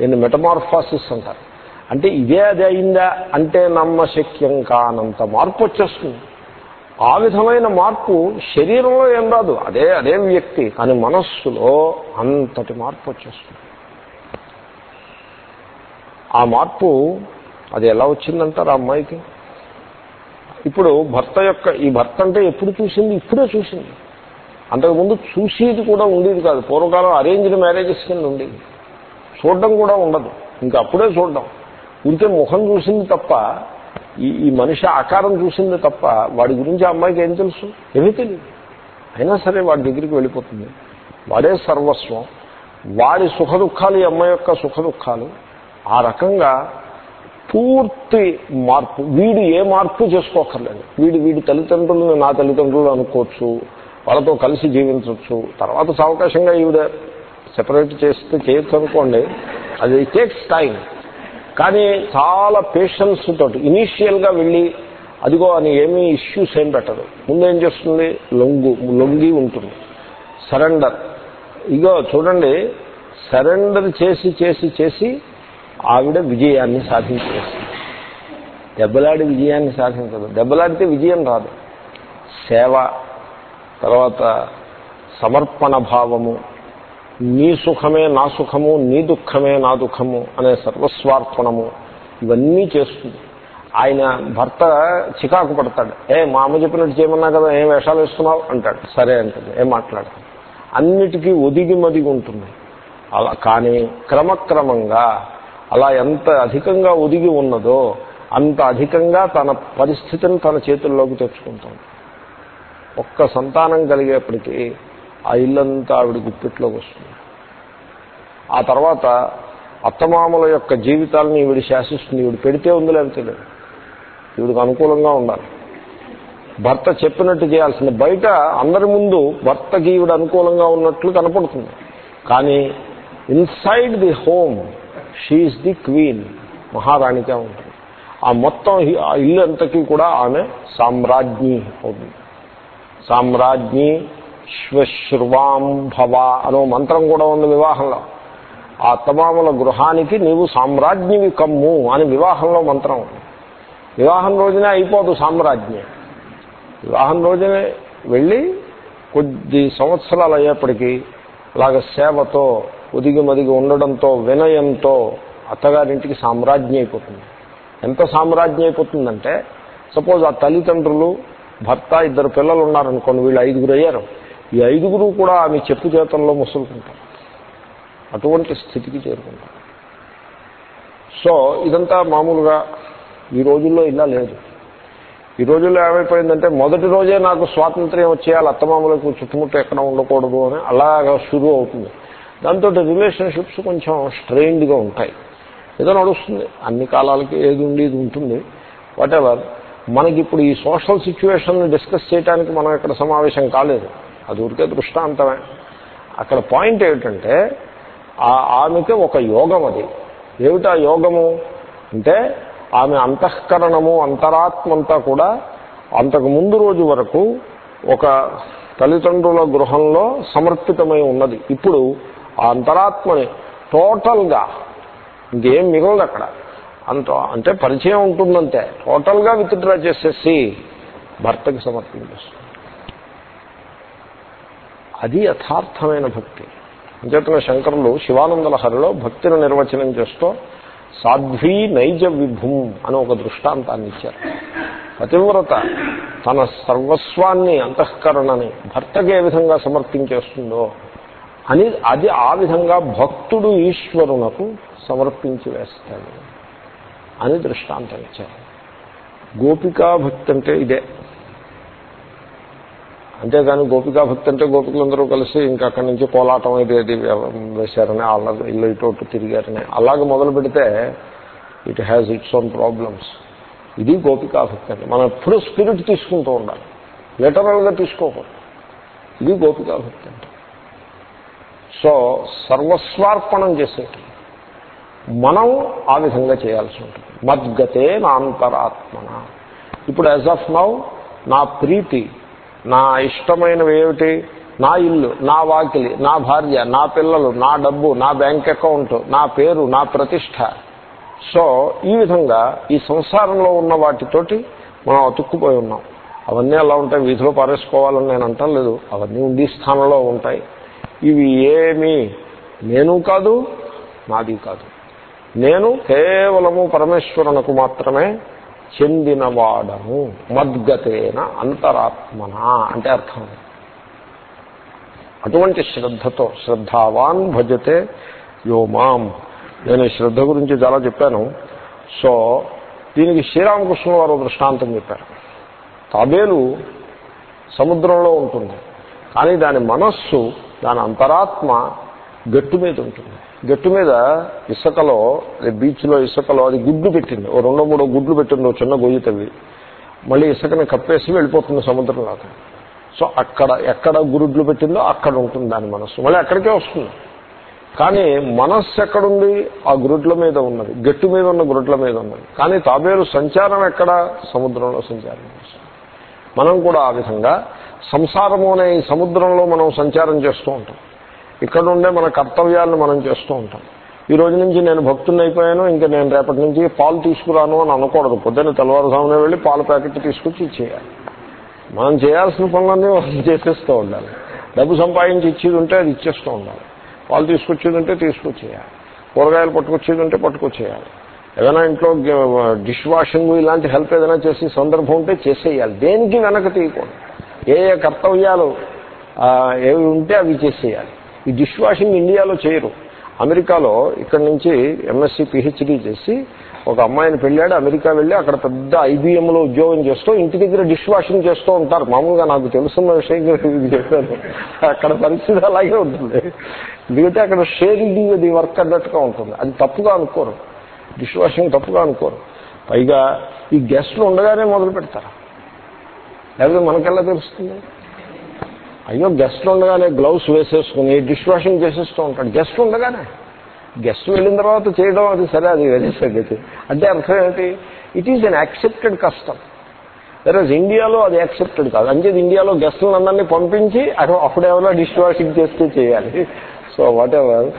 Speaker 1: దీన్ని మెటమార్ఫాసిస్ అంటారు. అంటే ఇదే అదే అయిందా అంటే నమ్మశక్యం కానంత మార్పు వచ్చేస్తుంది. ఆ విధమైన మార్పు శరీరంలో ఏం రాదు. అదే అదే వ్యక్తి కానీ మనస్సులో అంతటి మార్పు వచ్చేస్తుంది. ఆ మార్పు అది ఎలా వచ్చిందంటారు ఆ అమ్మాయికి? ఇప్పుడు భర్త యొక్క ఈ భర్త అంటే ఎప్పుడు చూసింది? ఇప్పుడే చూసింది. అంతకుముందు చూసేది కూడా ఉండేది కాదు. పూర్వకాలం అరేంజ్డ్ మ్యారేజెస్ కింద ఉండేది. చూడడం కూడా ఉండదు. ఇంకా అప్పుడే చూడడం. ఉంటే ముఖం చూసింది తప్ప ఈ ఈ మనిషి ఆకారం చూసింది తప్ప వాడి గురించి ఆ అమ్మాయికి ఏం తెలుసు? ఏమీ తెలియదు అయినా సరే వాడి దగ్గరికి వెళ్ళిపోతుంది. వాడే సర్వస్వం. వాడి సుఖ దుఃఖాలు ఈ అమ్మాయి యొక్క సుఖ దుఃఖాలు. ఆ రకంగా పూర్తి మార్పు వీడు ఏ మార్పు చేసుకోకర్లేదు. వీడు వీడి తల్లిదండ్రులను నా తల్లిదండ్రులు అనుకోవచ్చు వాళ్ళతో కలిసి జీవించవచ్చు. తర్వాత సావకాశంగా ఈవిడ సెపరేట్ చేస్తే చేయొచ్చు అనుకోండి. అది టేక్స్ టైం కానీ చాలా పేషెన్స్ తోటి ఇనీషియల్గా వెళ్ళి అదిగో అని ఏమీ ఇష్యూస్ ఏం పెట్టదు. ముందు ఏం చేస్తుంది? లొంగు లొంగి ఉంటుంది. సరెండర్ ఇగో చూడండి సరెండర్ చేసి చేసి చేసి ఆవిడ విజయాన్ని సాధించేస్తుంది దెబ్బలాడి విజయాన్ని సాధించదు. దెబ్బలాడితే విజయం రాదు. సేవ తర్వాత సమర్పణ భావము నీ సుఖమే నా సుఖము నీ దుఃఖమే నా దుఃఖము అనే సర్వస్వార్పణము ఇవన్నీ చేస్తుంది. ఆయన భర్త చికాకు పడతాడు. ఏ మా అమ్మ చెప్పినట్టు చేయమన్నా కదా ఏం వేషాలు వేస్తున్నావు? అంటాడు. సరే అంటుంది. ఏం మాట్లాడతాడు అన్నిటికీ ఒదిగి మదిగి ఉంటుంది. అలా కానీ క్రమక్రమంగా అలా ఎంత అధికంగా ఒదిగి ఉన్నదో అంత అధికంగా తన పరిస్థితిని తన చేతుల్లోకి తెచ్చుకుంటుంది ఒక్క సంతానం కలిగేప్పటికీ ఆ ఇల్లంతా ఆవిడ గుప్పిట్లోకి వస్తుంది. ఆ తర్వాత అత్తమామల యొక్క జీవితాలను ఈవిడ శాసిస్తుంది. ఈవిడ పెడితే ఉంది లేకపోతే లేదు ఈవిడకు అనుకూలంగా ఉండాలి. భర్త చెప్పినట్టు చేయాల్సింది. బయట అందరి ముందు భర్తకి ఈవిడ అనుకూలంగా ఉన్నట్లు కనపడుతుంది. కానీ inside the home she is the queen మహారాణిగా ఉంటుంది. ఆ మొత్తం ఆ ఇల్లు అంతకీ కూడా ఆమె సామ్రాజ్ఞి అవుతుంది. సామ్రాజ్ఞి శ్వశ్రువాం భవ అనో మంత్రం కూడా ఉంది వివాహంలో. ఆ అత్తమామల గృహానికి నీవు సామ్రాజ్ఞివి కమ్ము అని వివాహంలో మంత్రం. ఉంది వివాహం రోజునే అయిపోదు సామ్రాజ్ఞి. వివాహం రోజునే వెళ్ళి కొద్ది సంవత్సరాలు అయ్యేప్పటికీ అలాగ సేవతో ఒదిగి మదిగి ఉండడంతో వినయంతో అత్తగారింటికి సామ్రాజ్ఞి అయిపోతుంది. ఎంత సామ్రాజ్ఞి అయిపోతుందంటే సపోజ్ ఆ తల్లిదండ్రులు భర్త ఇద్దరు పిల్లలు ఉన్నారనుకోండి వీళ్ళు ఐదుగురు అయ్యారు. ఈ ఐదుగురు కూడా ఆమె చెప్పు చేతల్లో ముసులుకుంటారు అటువంటి స్థితికి చేరుకుంటారు. సో ఇదంతా మామూలుగా ఈ రోజుల్లో ఇలా లేదు. ఈ రోజుల్లో ఏమైపోయిందంటే మొదటి రోజే నాకు స్వాతంత్ర్యం వచ్చేయాలి అత్తమామలకు చుట్టుముట్టు ఎక్కడ ఉండకూడదు అని అలాగా షురూ అవుతుంది. దాంతో రిలేషన్షిప్స్ కొంచెం స్ట్రెయిన్డ్గా ఉంటాయి. ఏదో నడుస్తుంది. అన్ని కాలాలకి ఏది ఉండి ఇది ఉంటుంది. వాటెవర్ మనకి ఇప్పుడు ఈ సోషల్ సిచ్యువేషన్ డిస్కస్ చేయడానికి మనం ఇక్కడ సమావేశం కాలేదు. అది ఊరికే దృష్టాంతమే. అక్కడ పాయింట్ ఏమిటంటే ఆమెకి ఒక యోగం అది. ఏమిటా యోగము? అంటే ఆమె అంతఃకరణము అంతరాత్మంతా కూడా అంతకు ముందు రోజు వరకు ఒక తల్లిదండ్రుల గృహంలో సమర్పితమై ఉన్నది. ఇప్పుడు ఆ అంతరాత్మని టోటల్గా ఇంకేం మిగలదు అక్కడ. అంత అంటే పరిచయం ఉంటుందంటే టోటల్గా విత్డ్రా చేసేసి భర్తకి సమర్పించేస్తుంది. అది యథార్థమైన భక్తి. అంచేతన శంకరులు శివానందలహరిలో భక్తిని నిర్వచనం చేస్తూ సాధ్వీ నైజ విభుం అని ఒక దృష్టాంతాన్ని ఇచ్చారు. పతివ్రత తన సర్వస్వాన్ని అంతఃకరణని భర్తకి ఏ విధంగా సమర్పించేస్తుందో అని అది ఆ విధంగా భక్తుడు ఈశ్వరునకు సమర్పించి వేస్తాడు అని దృష్టాంతం ఇచ్చారు. గోపికా భక్తి అంటే ఇదే. అంతేగాని గోపికా భక్తి అంటే గోపికలందరూ కలిసి ఇంకా అక్కడి నుంచి కోలాటం ఇది వేశారని అలా ఇల్లు ఇటు తిరిగారని. అలాగే మొదలు పెడితే it has its own problems. ఇది గోపికా భక్తి అంటే మనం ఎప్పుడు స్పిరిట్ తీసుకుంటూ ఉండాలి. లిటరల్గా తీసుకోకూడదు. ఇది గోపికా భక్తి అంటే సో సర్వస్వార్పణం చేసేటి మనం ఆ విధంగా చేయాల్సి ఉంటుంది. మద్గతే నాంతరాత్మన. ఇప్పుడు యాజ్ ఆఫ్ నౌ నా ప్రీతి నా ఇష్టమైనవి ఏమిటి? నా ఇల్లు నా వాకిలి నా భార్య నా పిల్లలు నా డబ్బు నా బ్యాంక్ అకౌంట్ నా పేరు నా ప్రతిష్ట. సో ఈ విధంగా ఈ సంసారంలో ఉన్న వాటితోటి మనం అతుక్కుపోయి ఉన్నాం. అవన్నీ అలా ఉంటాయి? వీధిలో పారేసుకోవాలని నేను అంటలేదు అవన్నీ ఉండి స్థానంలో ఉంటాయి. ఇవి ఏమీ నేను కాదు నాది కాదు. నేను కేవలము పరమేశ్వరునకు మాత్రమే చెందినవాడను మద్గతేన అంతరాత్మన అంటే అర్థం. అటువంటి శ్రద్ధతో శ్రద్ధావాన్ భజతే యో మాం. నేను శ్రద్ధ గురించి చాలా చెప్పాను. సో దీనికి శ్రీరామకృష్ణ వారు దృష్టాంతం చెప్పారు. తాబేలు సముద్రంలో ఉంటుంది. కానీ దాని మనస్సు దాని అంతరాత్మ గట్టు మీద ఉంటుంది. గట్టు మీద ఇసుకలో బీచ్లో ఇసుకలో అది గుడ్లు పెట్టింది. ఓ రెండో మూడో గుడ్లు పెట్టింది ఓ చిన్న గొయ్యి తవ్వి. మళ్ళీ ఇసుకని కప్పేసి వెళ్ళిపోతుంది సముద్రంలోకి సో అక్కడ ఎక్కడ గురుడ్లు పెట్టిందో అక్కడ ఉంటుంది దాని మనస్సు. మళ్ళీ అక్కడికే వస్తుంది. కానీ మనస్సు ఎక్కడుంది? ఆ గురుడ్ల మీద ఉన్నది. గట్టు మీద ఉన్న గురుడ్ల మీద ఉన్నది. కానీ తాబేలు సంచారం ఎక్కడ? సముద్రంలో సంచారం చేస్తుంది. మనం కూడా ఆ విధంగా సంసారము అనే సముద్రంలో మనం సంచారం చేస్తూ ఉంటాం. ఇక్కడ ఉండే మన కర్తవ్యాలను మనం చేస్తూ ఉంటాం. ఈ రోజు నుంచి నేను భక్తుని అయిపోయాను ఇంకా నేను రేపటి నుంచి పాలు తీసుకురాను అని అనకూడదు. పొద్దున్న తెల్లవారుజామునే వెళ్ళి పాల ప్యాకెట్ తీసుకొచ్చి ఇచ్చేయాలి. మనం చేయాల్సిన పనులన్నీ మనం చేసేస్తూ ఉండాలి. డబ్బు సంపాదించి ఇచ్చేది ఉంటే అది ఇచ్చేస్తూ ఉండాలి. పాలు తీసుకొచ్చేది ఉంటే తీసుకొచ్చేయాలి. కూరగాయలు పట్టుకొచ్చేది ఉంటే పట్టుకొచ్చేయాలి. ఏదైనా ఇంట్లో డిష్ వాషింగ్ ఇలాంటి హెల్ప్ ఏదైనా చేసే సందర్భం ఉంటే చేసేయాలి. దేనికి వెనక తీయకూడదు. ఏ ఏ కర్తవ్యాలు ఏవి ఉంటే అవి చేసేయాలి. ఈ డిష్ వాషింగ్ ఇండియాలో చేయరు. అమెరికాలో ఇక్కడ నుంచి ఎంఎస్సీ పిహెచ్డీ చేసి ఒక అమ్మాయిని పెళ్ళాడు అమెరికా వెళ్ళి అక్కడ పెద్ద ఐబీఎంలో ఉద్యోగం చేస్తూ ఇంటి దగ్గర డిష్ వాషింగ్ చేస్తూ ఉంటారు. మామూలుగా నాకు తెలుసున్న విషయం చెప్పాను. అక్కడ పరిస్థితి అలాగే ఉంటుంది. ఎందుకంటే అక్కడ షేరింగ్ అది వర్క్ అన్నట్టుగా ఉంటుంది. అది తప్పుగా అనుకోరు. డిష్ వాషింగ్ తప్పుగా అనుకోరు. పైగా ఈ గెస్ట్లు ఉండగానే మొదలు పెడతారు. లేకపోతే మనకెలా తెలుస్తుంది? అయ్యో గెస్ట్లు ఉండగానే గ్లౌస్ వేసేసుకుని డిష్ వాషింగ్ చేసేస్తూ ఉంటాడు. గెస్ట్ ఉండగానే. గెస్ట్ వెళ్ళిన తర్వాత చేయడం అది సరే అది వేరే సంగతి. అంటే అర్థం ఏంటి? ఇట్ ఈజ్ అన్ యాక్సెప్టెడ్ కష్టం వెరస్ ఇండియాలో అది యాక్సెప్టెడ్ కాదు. అంచేది ఇండియాలో గెస్టులను అందరినీ పంపించి అటు అప్పుడేమైనా డిష్ వాషింగ్ చేస్తే చేయాలి. సో వాట్ ఎవర్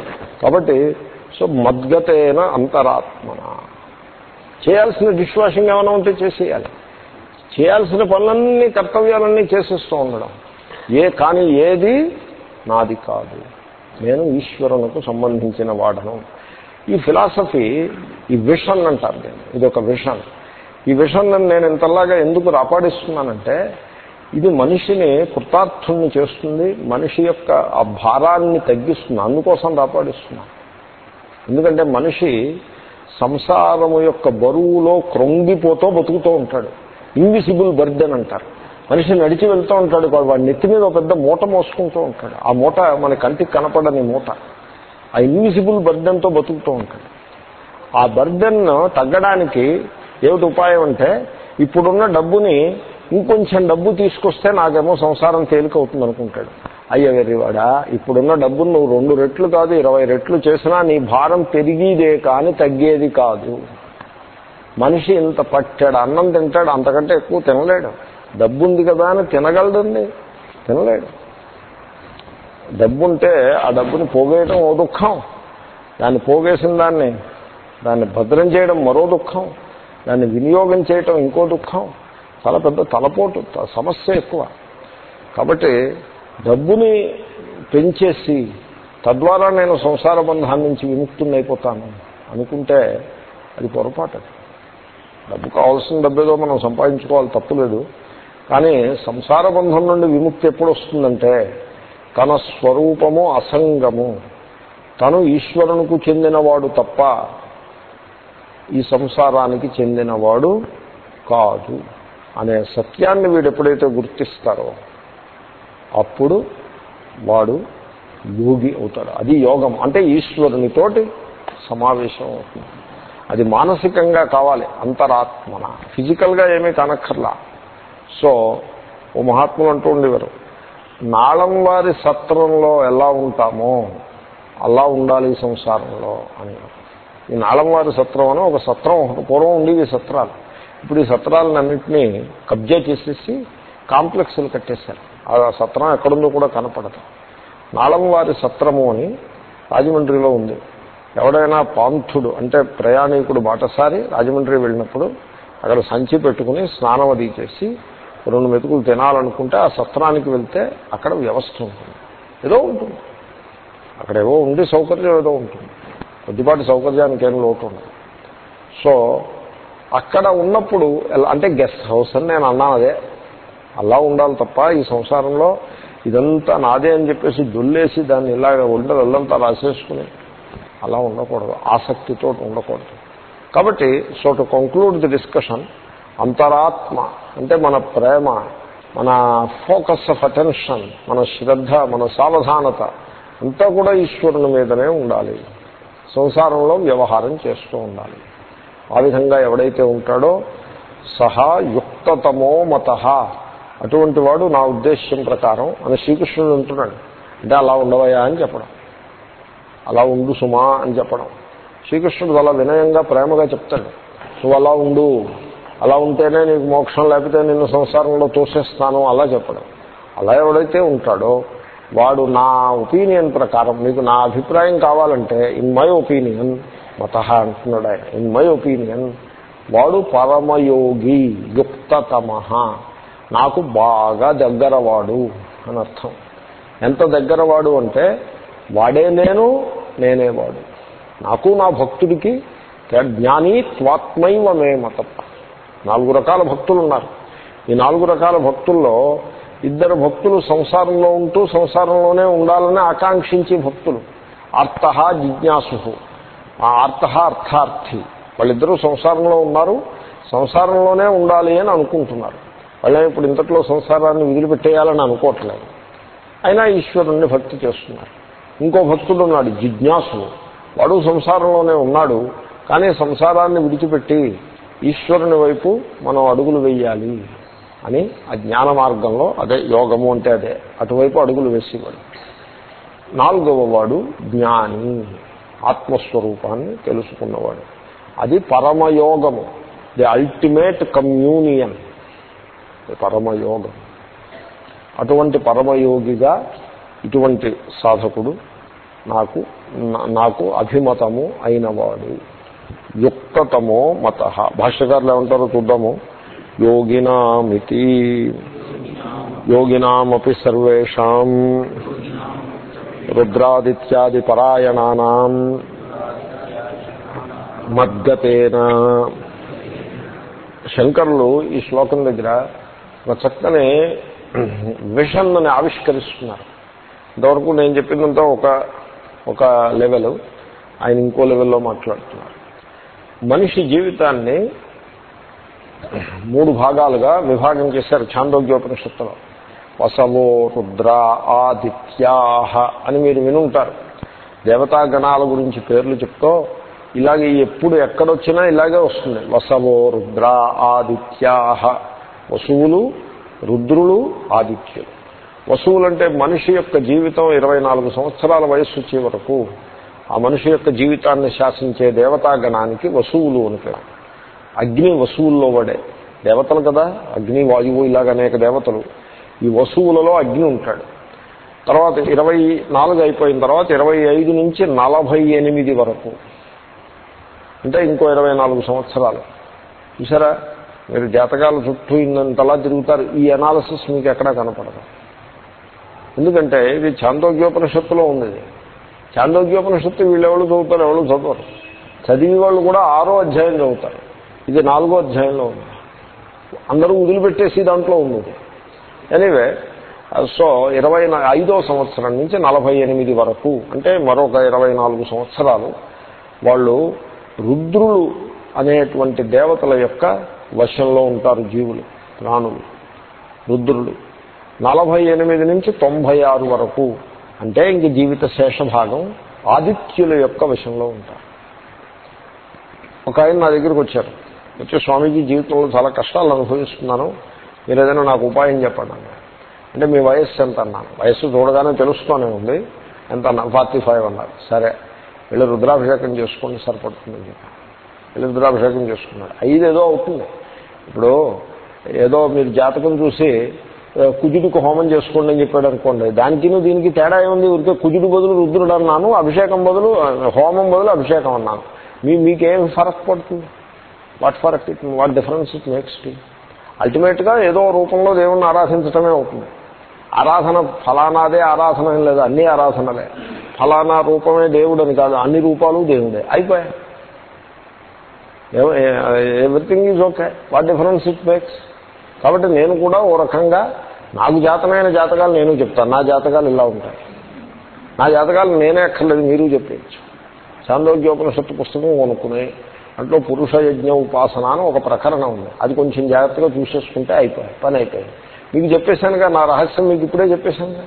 Speaker 1: కాబట్టి సో మద్గతైన అంతరాత్మన. చేయాల్సిన డిష్ వాషింగ్ ఏమైనా ఉంటే చేసేయాలి. చేయాల్సిన పనులన్నీ కర్తవ్యాలన్నీ చేసేస్తూ ఉండడం. ఏ కానీ ఏది నాది కాదు. నేను ఈశ్వరునకు సంబంధించిన వాడను. ఈ ఫిలాసఫీ ఈ విషన్ అంటారు దీన్ని. ఇది ఒక విషన్. ఈ విషన్ నేను ఇంతలాగా ఎందుకు రాపాడిస్తున్నానంటే ఇది మనిషిని కృతార్థుణ్ణి చేస్తుంది మనిషి యొక్క ఆ భారాన్ని తగ్గిస్తుంది అందుకోసం రాపాడిస్తున్నాను ఎందుకంటే మనిషి సంసారము యొక్క బరువులో క్రొంగిపోతూ బతుకుతూ ఉంటాడు. ఇన్విసిబుల్ బర్డెన్ అంటారు. మనిషి నడిచి వెళ్తూ ఉంటాడు వాడి నెత్తి మీద ఒక పెద్ద మూట మోసుకుంటూ ఉంటాడు. ఆ మూట మన కంటికి కనపడని మూట. ఆ ఇన్విజిబుల్ బర్డెన్తో బతుకుతూ ఉంటాడు. ఆ బర్డెన్ తగ్గడానికి ఏమిటి ఉపాయం అంటే ఇప్పుడున్న డబ్బుని ఇంకొంచెం డబ్బు తీసుకొస్తే నాకేమో సంసారం తేలికవుతుంది అనుకుంటాడు. అయ్య ఇప్పుడున్న డబ్బును నువ్వు రెండు రెట్లు కాదు ఇరవై రెట్లు చేసినా నీ భారం పెరిగిదే కానీ తగ్గేది కాదు. మనిషి ఇంత పట్టాడు అన్నం తింటాడు అంతకంటే ఎక్కువ తినలేడు. డబ్బు ఉంది కదా అని తినగలడండి. తినలేడు. డబ్బు ఉంటే ఆ డబ్బుని పోగేయడం ఓ దుఃఖం. దాన్ని పోగేసిన దాన్ని దాన్ని భద్రం చేయడం మరో దుఃఖం. దాన్ని వినియోగం చేయటం ఇంకో దుఃఖం. చాలా పెద్ద తలపోటు సమస్య ఎక్కువ. కాబట్టి డబ్బుని పెంచేసి తద్వారా నేను సంసార బంధాన్ని నుంచి విముక్తున్నైపోతాను అనుకుంటే అది పొరపాటు. డబ్బు కావాల్సిన డబ్బేదో మనం సంపాదించుకోవాలి తప్పులేదు. కానీ సంసార బంధం నుండి విముక్తి ఎప్పుడు వస్తుందంటే తన స్వరూపము అసంగము. తను ఈశ్వరునికి చెందినవాడు తప్ప ఈ సంసారానికి చెందినవాడు కాదు అనే సత్యాన్ని వీడు ఎప్పుడైతే గుర్తిస్తారో అప్పుడు వాడు యోగి అవుతాడు. అది యోగం. అంటే ఈశ్వరునితోటి సమావేశం అవుతుంది. అది మానసికంగా కావాలి. అంతరాత్మన. ఫిజికల్గా ఏమీ కానక్కర్లా. సో ఓ మహాత్ములు అంటూ ఉండేవారు నాళం వారి సత్రంలో ఎలా ఉంటామో అలా ఉండాలి ఈ సంసారంలో అని. ఈ నాళం వారి సత్రం అని ఒక సత్రం పూర్వం ఉండేవి ఈ సత్రాలు. ఇప్పుడు ఈ సత్రాలన్నింటినీ కబ్జా చేసేసి కాంప్లెక్స్లు కట్టేశారు. ఆ సత్రం ఎక్కడుందో కూడా కనపడదు. నాళం వారి సత్రము అని రాజమండ్రిలో ఉంది. ఎవడైనా పాంథుడు అంటే ప్రయాణికుడు బాటసారి రాజమండ్రి వెళ్ళినప్పుడు అక్కడ సంచి పెట్టుకుని స్నానం అది చేసి రెండు మెతుకులు తినాలనుకుంటే ఆ సత్రానికి వెళ్తే అక్కడ వ్యవస్థ ఉంటుంది. ఏదో ఉంటుంది. అక్కడ ఏవో ఉండి సౌకర్యం ఏదో ఉంటుంది. కొద్దిపాటి సౌకర్యానికి ఏం లోటు ఉండదు. సో అక్కడ ఉన్నప్పుడు ఎలా- అంటే గెస్ట్ హౌస్ అని నేను అన్నాను అదే. అలా ఉండాలి తప్ప ఈ సంసారంలో ఇదంతా నాదే అని చెప్పేసి దొల్లేసి దాన్ని ఇలాగ ఉండ వెళ్ళంతా రాసేసుకుని అలా ఉండకూడదు. ఆసక్తితో ఉండకూడదు. కాబట్టి so to conclude the discussion అంతరాత్మ అంటే మన ప్రేమ మన ఫోకస్ ఆఫ్ అటెన్షన్ మన శ్రద్ధ మన సావధానత అంతా కూడా ఈశ్వరుని మీదనే ఉండాలి. సంసారంలో వ్యవహారం చేస్తూ ఉండాలి. ఆ విధంగా ఎవడైతే ఉంటాడో సహా యుక్తతమో మత. అటువంటి వాడు నా ఉద్దేశ్యం ప్రకారం అని శ్రీకృష్ణుడు అంటున్నాడు. అంటే అలా ఉండవయా అని చెప్పడం. అలా ఉండు సుమా అని చెప్పడం. శ్రీకృష్ణుడు అలా వినయంగా ప్రేమగా చెప్తాడు. నువ్వు అలా ఉండు. అలా ఉంటేనే నీకు మోక్షం లేకపోతే నిన్ను సంసారంలో తోసేస్తాను అలా చెప్పడం. అలా ఎవడైతే ఉంటాడో వాడు నా ఒపీనియన్ ప్రకారం మీకు నా అభిప్రాయం కావాలంటే ఇన్ మై ఒపీనియన్ మత అంటున్నాడు ఆయన ఇన్ మై ఒపీనియన్ వాడు పరమయోగి యుక్తతమ నాకు బాగా దగ్గరవాడు అని అర్థం. ఎంత దగ్గరవాడు అంటే వాడే నేను నేనేవాడు నాకు నా భక్తుడికి జ్ఞాని త్వాత్మైవ మే మతం. నాలుగు రకాల భక్తులు ఉన్నారు ఈ నాలుగు రకాల భక్తుల్లో ఇద్దరు భక్తులు సంసారంలో ఉంటూ సంసారంలోనే ఉండాలని ఆకాంక్షించే భక్తులు. అర్థ జిజ్ఞాసు. ఆ అర్థ అర్థార్థి. వాళ్ళిద్దరూ సంసారంలో ఉన్నారు సంసారంలోనే ఉండాలి అని అనుకుంటున్నారు. వాళ్ళే ఇప్పుడు ఇంతట్లో సంసారాన్ని వదిలిపెట్టేయాలని అనుకోవట్లేదు. అయినా ఈశ్వరుణ్ణి భక్తి చేస్తున్నారు. ఇంకో భక్తుడు ఉన్నాడు జిజ్ఞాసు వాడు సంసారంలోనే ఉన్నాడు కానీ సంసారాన్ని విడిచిపెట్టి ఈశ్వరుని వైపు మనం అడుగులు వేయాలి అని ఆ జ్ఞాన మార్గంలో అదే యోగము అంటే అదే. అటువైపు అడుగులు వేసేవాడు. నాలుగవ వాడు జ్ఞాని ఆత్మస్వరూపాన్ని తెలుసుకున్నవాడు. అది పరమయోగము. ది అల్టిమేట్ కమ్యూనియన్ పరమయోగం. అటువంటి పరమయోగిగా ఇటువంటి సాధకుడు నాకు నాకు అభిమతము అయినవాడు. యుక్తతమో మత. భాష్యకారులు ఏమంటారో చూద్దాము. యోగినామితి. యోగినామపి సర్వేషాం. రుద్రాదిత్యాది పరాయణానాం. మద్గతేన. శంకరులు ఈ శ్లోకం దగ్గర ఒక చక్కని విషన్నని ఆవిష్కరిస్తున్నారు. ఇంతవరకు నేను చెప్పిందంతా ఒక ఒక లెవెల్ ఆయన ఇంకో లెవెల్లో మాట్లాడుతున్నారు. మనిషి జీవితాన్ని మూడు భాగాలుగా విభాగం చేశారు ఛాందోగ్యోపనిషత్తులో. వసవో రుద్ర ఆదిత్యాహ అని మీరు వినుంటారు. దేవతాగణాల గురించి పేర్లు చెప్తూ ఇలాగే ఎప్పుడు ఎక్కడొచ్చినా ఇలాగే వస్తుంది. వసవో రుద్ర ఆదిత్యాహ వసువులు రుద్రులు ఆదిత్యులు. వసువులంటే మనిషి యొక్క జీవితం ఇరవై నాలుగు సంవత్సరాల వయస్సు వచ్చే వరకు ఆ మనిషి యొక్క జీవితాన్ని శాసించే దేవతాగణానికి వసువులు అని పేరు. అగ్ని వసువుల్లో వాడే దేవతలు కదా? అగ్ని వాయువు ఇలాగ అనేక దేవతలు. ఈ వసువులలో అగ్ని ఉంటాడు. తర్వాత ఇరవై నాలుగు అయిపోయిన తర్వాత ఇరవై ఐదు నుంచి నలభై ఎనిమిది వరకు. అంటే ఇంకో ఇరవై నాలుగు సంవత్సరాలు. చూసారా మీరు జాతకాల చుట్టూ ఇంతలా తిరుగుతారు. ఈ అనాలసిస్ మీకు ఎక్కడా కనపడదు. ఎందుకంటే ఇది చాందోగ్యోపనిషత్తులో ఉంది చాందోగ్యోపనిషత్తు వీళ్ళు ఎవరు చదువుతారు ఎవరు చదవరు. చదివి వాళ్ళు కూడా ఆరో అధ్యాయం చదువుతారు. ఇది నాలుగో అధ్యాయంలో ఉంది. అందరూ వదిలిపెట్టేసి దాంట్లో ఉంది ఎనీవే సో ఇరవై ఐదో సంవత్సరం నుంచి నలభై ఎనిమిది వరకు అంటే మరొక ఇరవై నాలుగు సంవత్సరాలు వాళ్ళు రుద్రులు అనేటువంటి దేవతల యొక్క వశంలో ఉంటారు జీవులు ప్రాణులు రుద్రులు. నలభై ఎనిమిది నుంచి తొంభై ఆరు వరకు అంటే ఇంక జీవిత శేషభాగం ఆదిత్యుల యొక్క విషయంలో ఉంటారు. ఒక ఆయన నా దగ్గరికి వచ్చారు. వచ్చి స్వామీజీ జీవితంలో చాలా కష్టాలు అనుభవిస్తున్నాను. మీరు ఏదైనా నాకు ఉపాయం చెప్పండి అన్నారు అంటే మీ వయస్సు ఎంత? అన్నాను. వయస్సు చూడగానే తెలుస్తూనే ఉంది. ఎంత? అన్నా ఫార్టీ ఫైవ్ అన్నారు. సరే వీళ్ళు రుద్రాభిషేకం చేసుకోండి సరిపడుతుంది చెప్పి వీళ్ళు రుద్రాభిషేకం చేసుకున్నాడు. ఐదు ఏదో అవుతుంది. ఇప్పుడు ఏదో మీరు జాతకం చూసి కుజుడికి హోమం చేసుకోండి అని చెప్పాడు అనుకోండి. దానికి దీనికి తేడా ఏముంది? ఊరికే కుజుడు బదులు రుద్రుడు అన్నాను అభిషేకం బదులు హోమం బదులు అభిషేకం అన్నాను. మీ మీకేం ఫరక్ పడుతుంది? వాట్ ఫరక్ it what difference it makes tea అల్టిమేట్గా ఏదో రూపంలో దేవుణ్ణి ఆరాధించటమే అవుతుంది. ఆరాధన ఫలానాదే ఆరాధన ఏం లేదు. అన్ని ఆరాధనలే. ఫలానా రూపమే దేవుడు అని కాదు అన్ని రూపాలు దేవుడే. అయిపోయాయి. Everything is okay what difference it makes కాబట్టి నేను కూడా ఓ రకంగా నాకు జాతమైన జాతకాలు నేను చెప్తాను. నా జాతకాలు ఇలా ఉంటాయి. నా జాతకాలు నేనే అక్కర్లేదు మీరు చెప్పేయచ్చు. చాందోగ్యోపనిషత్తు పుస్తకం కొనుక్కుని అంట్లో పురుష యజ్ఞ ఉపాసన అని ఒక ప్రకరణం ఉంది. అది కొంచెం జాగ్రత్తగా చూసేసుకుంటే అయిపోయాయి పని అయిపోయింది. మీకు చెప్పేశానుగా నా రహస్యం మీకు ఇప్పుడే చెప్పేశానుగా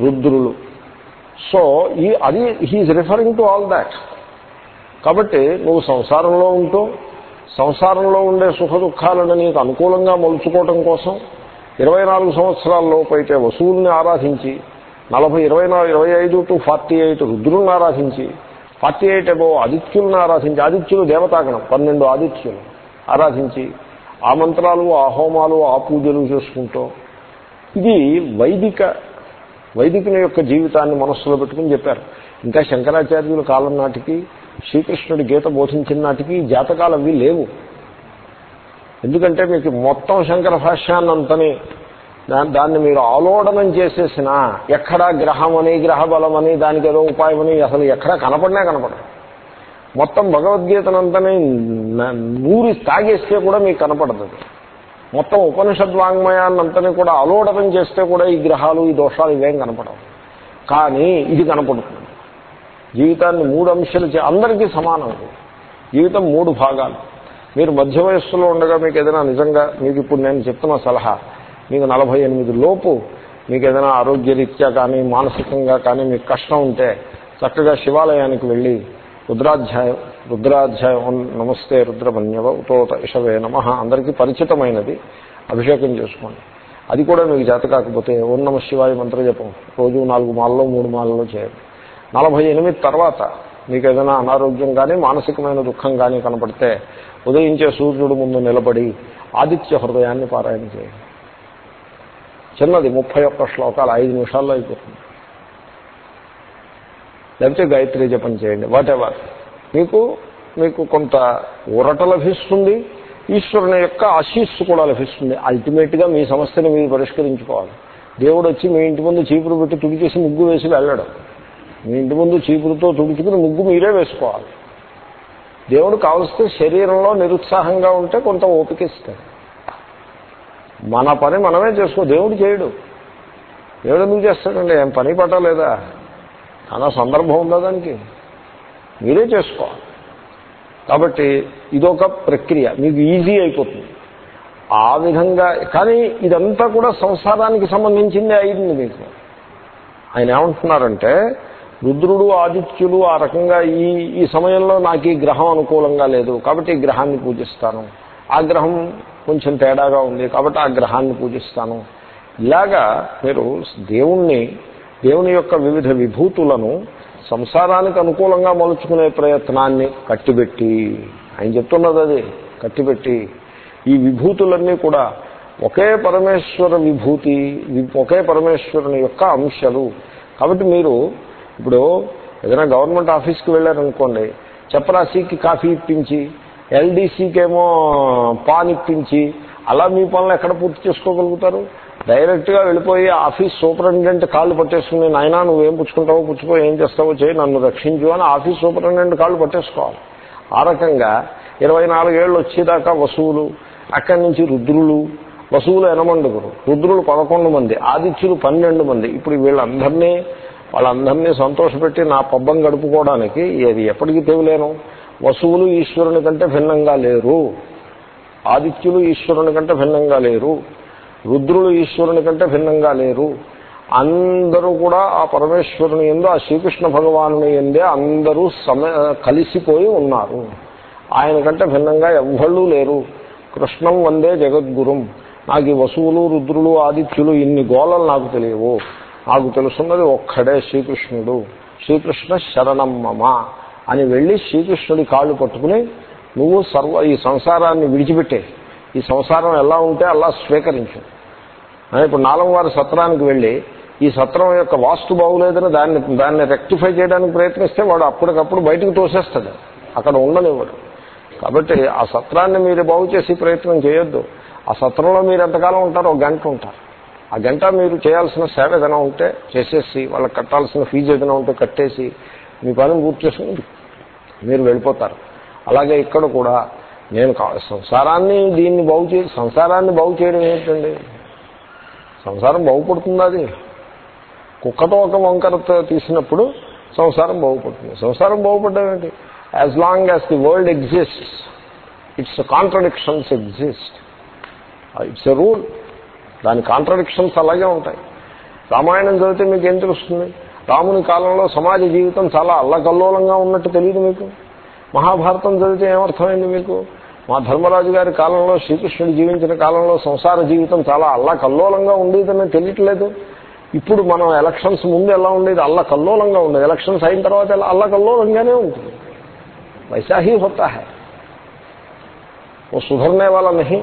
Speaker 1: రుద్రులు. సో ఈ అది he is referring to all that కాబట్టి నువ్వు సంసారంలో ఉంటూ సంసారంలో ఉండే సుఖ దుఃఖాలను నీకు అనుకూలంగా మలుచుకోవటం కోసం ఇరవై నాలుగు సంవత్సరాల్లోపు అయితే వసూల్ని ఆరాధించి నలభై ఇరవై నాలుగు ఇరవై ఐదు టు ఫార్టీ ఎయిట్ రుద్రుల్ని ఆరాధించి ఫార్టీ ఎయిట్ అబో ఆదిత్యుల్ని ఆరాధించి ఆదిత్యులు దేవతాగణం పన్నెండు ఆదిత్యులు ఆరాధించి ఆ మంత్రాలు ఆ హోమాలు ఆ పూజలు చేసుకుంటూ ఇది వైదిక వైదికుని యొక్క జీవితాన్ని మనస్సులో పెట్టుకుని చెప్పారు. ఇంకా శంకరాచార్యుల కాలం నాటికి శ్రీకృష్ణుడి గీత బోధించిన నాటికి జాతకాలు అవి లేవు. ఎందుకంటే మీకు మొత్తం శంకర భాష్యాన్నంతని దాన్ని మీరు ఆలోడనం చేసేసిన ఎక్కడా గ్రహం అని గ్రహ బలం అని దానికి ఏదో ఉపాయం అని అసలు ఎక్కడా కనపడినా కనపడదు. మొత్తం భగవద్గీతనంతని నూరి తాగేస్తే కూడా మీకు కనపడదు. మొత్తం ఉపనిషద్వాంగ్మయాన్నంతని కూడా ఆలోడనం చేస్తే కూడా ఈ గ్రహాలు ఈ దోషాలు ఇవేం కనపడవు. కానీ ఇది కనపడుతుంది. జీవితాన్ని మూడు అంశాలు అందరికీ సమానం జీవితం మూడు భాగాలు. మీరు మధ్య వయస్సులో ఉండగా మీకు ఏదైనా నిజంగా మీకు ఇప్పుడు నేను చెప్తున్న సలహా మీకు నలభై ఎనిమిది లోపు మీకు ఏదైనా ఆరోగ్యరీత్యా కానీ మానసికంగా కానీ మీకు కష్టం ఉంటే చక్కగా శివాలయానికి వెళ్ళి రుద్రాధ్యాయం రుద్రాధ్యాయం నమస్తే రుద్రమన్యవ ఉతోత ఇషవే నమ అందరికీ పరిచితమైనది. అభిషేకం చేసుకోండి. అది కూడా మీకు చేత కాకపోతే ఓం నమ శివాయ మంత్ర జపం రోజు నాలుగు మాలలో మూడు మాలలో చేయండి. నలభై ఎనిమిది తర్వాత మీకు ఏదైనా అనారోగ్యం కానీ మానసికమైన దుఃఖం కానీ కనపడితే ఉదయించే సూర్యుడు ముందు నిలబడి ఆదిత్య హృదయాన్ని పారాయణ చేయండి చిన్నది ముప్పై ఒక్క శ్లోకాలు ఐదు నిమిషాల్లో అయిపోతుంది. లేకపోతే గాయత్రి జపం చేయండి వాట్ ఎవర్ మీకు మీకు కొంత ఊరట లభిస్తుంది ఈశ్వరుని యొక్క ఆశీస్సు కూడా లభిస్తుంది. అల్టిమేట్గా మీ సమస్యను మీరు పరిష్కరించుకోవాలి. దేవుడు వచ్చి మీ ఇంటి ముందు చీపురు పెట్టి తుడిచేసి ముగ్గు వేసి వెళ్ళడం. మీ ఇంటి ముందు చీపురుతో తుడుచుకుని ముగ్గు మీరే వేసుకోవాలి. దేవుడు కావలిస్తే శరీరంలో నిరుత్సాహంగా ఉంటే కొంత ఓపిక ఇస్తాడు. మన పని మనమే చేసుకో దేవుడు చేయడు. దేవుడు ఎందుకు చేస్తాడండి? ఏం పని పట్టలేదా? చాలా సందర్భం ఉందా దానికి? మీరే చేసుకోవాలి. కాబట్టి ఇదొక ప్రక్రియ. మీకు ఈజీ అయిపోతుంది. ఆ విధంగా కానీ ఇదంతా కూడా సంసారానికి సంబంధించింది అయింది మీకు. ఆయన ఏమంటున్నారంటే రుద్రుడు ఆదిత్యులు ఆ రకంగా ఈ ఈ సమయంలో నాకు ఈ గ్రహం అనుకూలంగా లేదు. కాబట్టి ఈ గ్రహాన్ని పూజిస్తాను. ఆ గ్రహం కొంచెం తేడాగా ఉంది కాబట్టి ఆ గ్రహాన్ని పూజిస్తాను. ఇలాగా మీరు దేవుణ్ణి దేవుని యొక్క వివిధ విభూతులను సంసారానికి అనుకూలంగా మలుచుకునే ప్రయత్నాన్ని కట్టిబెట్టి ఆయన చెప్తున్నది అది కట్టిబెట్టి ఈ విభూతులన్నీ కూడా ఒకే పరమేశ్వర విభూతి ఒకే పరమేశ్వరుని యొక్క అంశాలు. కాబట్టి మీరు ఇప్పుడు ఏదైనా గవర్నమెంట్ ఆఫీస్కి వెళ్ళారనుకోండి చపరాసీకి కాఫీ ఇప్పించి ఎల్డీసీకేమో పాన్ ఇప్పించి అలా మీ పనులు ఎక్కడ పూర్తి చేసుకోగలుగుతారు? డైరెక్ట్గా వెళ్ళిపోయి ఆఫీస్ సూపరింటెండెంట్ కాళ్ళు పట్టేసుకుని నాయన నువ్వేం పుచ్చుకుంటావో పుచ్చుకో ఏం చేస్తావో చేయి నన్ను రక్షించు అని ఆఫీస్ సూపరింటెండెంట్ కాళ్ళు పట్టేసుకోవాలి. ఆ రకంగా ఇరవై నాలుగేళ్ళు వచ్చేదాకా వసూలు అక్కడి నుంచి రుద్రులు వసూలు ఎనమండుగురు. రుద్రులు పదకొండు మంది ఆదిత్యులు పన్నెండు మంది. ఇప్పుడు వీళ్ళందరినీ వాళ్ళందరినీ సంతోషపెట్టి నా పబ్బం గడుపుకోవడానికి ఏది ఎప్పటికీ తెలియలేను. వసువులు ఈశ్వరుని కంటే భిన్నంగా లేరు. ఆదిత్యులు ఈశ్వరుని కంటే భిన్నంగా లేరు. రుద్రులు ఈశ్వరుని కంటే భిన్నంగా లేరు. అందరూ కూడా ఆ పరమేశ్వరుని ఎందు ఆ శ్రీకృష్ణ భగవానుని ఎందే అందరూ సమ కలిసిపోయి ఉన్నారు. ఆయన కంటే భిన్నంగా ఎవ్వళ్ళు లేరు. కృష్ణం వందే జగద్గురుం. నాకు ఈ వసువులు రుద్రులు ఆదిత్యులు ఇన్ని గోళలు నాకు తెలియవు. నాకు తెలుసున్నది ఒక్కడే శ్రీకృష్ణుడు. శ్రీకృష్ణ శరణం మమ అని వెళ్ళి శ్రీకృష్ణుడి కాళ్ళు పట్టుకుని నువ్వు సర్వ ఈ సంసారాన్ని విడిచిపెట్టే. ఈ సంసారం ఎలా ఉంటే అలా స్వీకరించు. ఇప్పుడు నాలుగు వారి సత్రానికి వెళ్ళి ఈ సత్రం యొక్క వాస్తు బాగులేదని దాన్ని దాన్ని రెక్టిఫై చేయడానికి ప్రయత్నిస్తే వాడు అప్పటికప్పుడు బయటకు తోసేస్తాడు. అక్కడ ఉండనివ్వడు. కాబట్టి ఆ సత్రాన్ని మీరు బాగు చేసి ప్రయత్నం చేయొద్దు. ఆ సత్రంలో మీరు ఎంతకాలం ఉంటారో ఒక గంట ఉంటారు. ఆ గంట మీరు చేయాల్సిన సేవ ఏదైనా ఉంటే చేసేసి వాళ్ళకి కట్టాల్సిన ఫీజు ఏదైనా ఉంటే కట్టేసి మీ పని పూర్తి చేసుకుని మీరు వెళ్ళిపోతారు. అలాగే ఇక్కడ కూడా నేను సంసారాన్ని దీన్ని బాగు చే సంసారాన్ని బాగు చేయడం ఏంటండి సంసారం బాగుపడుతుంది అది? కుక్కతో ఒక వంకర తీసినప్పుడు సంసారం బాగుపడుతుంది. సంసారం బాగుపడడం ఏంటి? As long as the world exist its contradictions exist it's a rule దాని కాంట్రడిక్షన్స్ అలాగే ఉంటాయి. రామాయణం చదివితే మీకు ఏం తెలుస్తుంది? రాముని కాలంలో సమాజ జీవితం చాలా అల్లకల్లోలంగా ఉన్నట్టు తెలియదు మీకు? మహాభారతం చదివితే ఏమర్థమైంది మీకు? మా ధర్మరాజు గారి కాలంలో శ్రీకృష్ణుడు జీవించిన కాలంలో సంసార జీవితం చాలా అల్లా కల్లోలంగా ఉండేదని తెలియట్లేదు. ఇప్పుడు మనం ఎలక్షన్స్ ముందు ఎలా ఉండేది? అల్లా కల్లోలంగా ఉండేది. ఎలక్షన్స్ అయిన తర్వాత అల్లా కల్లోలంగానే ఉంటుంది. వైశాహి హోతా హై. ఓ సుధర్నే వాళ్ళ నహి.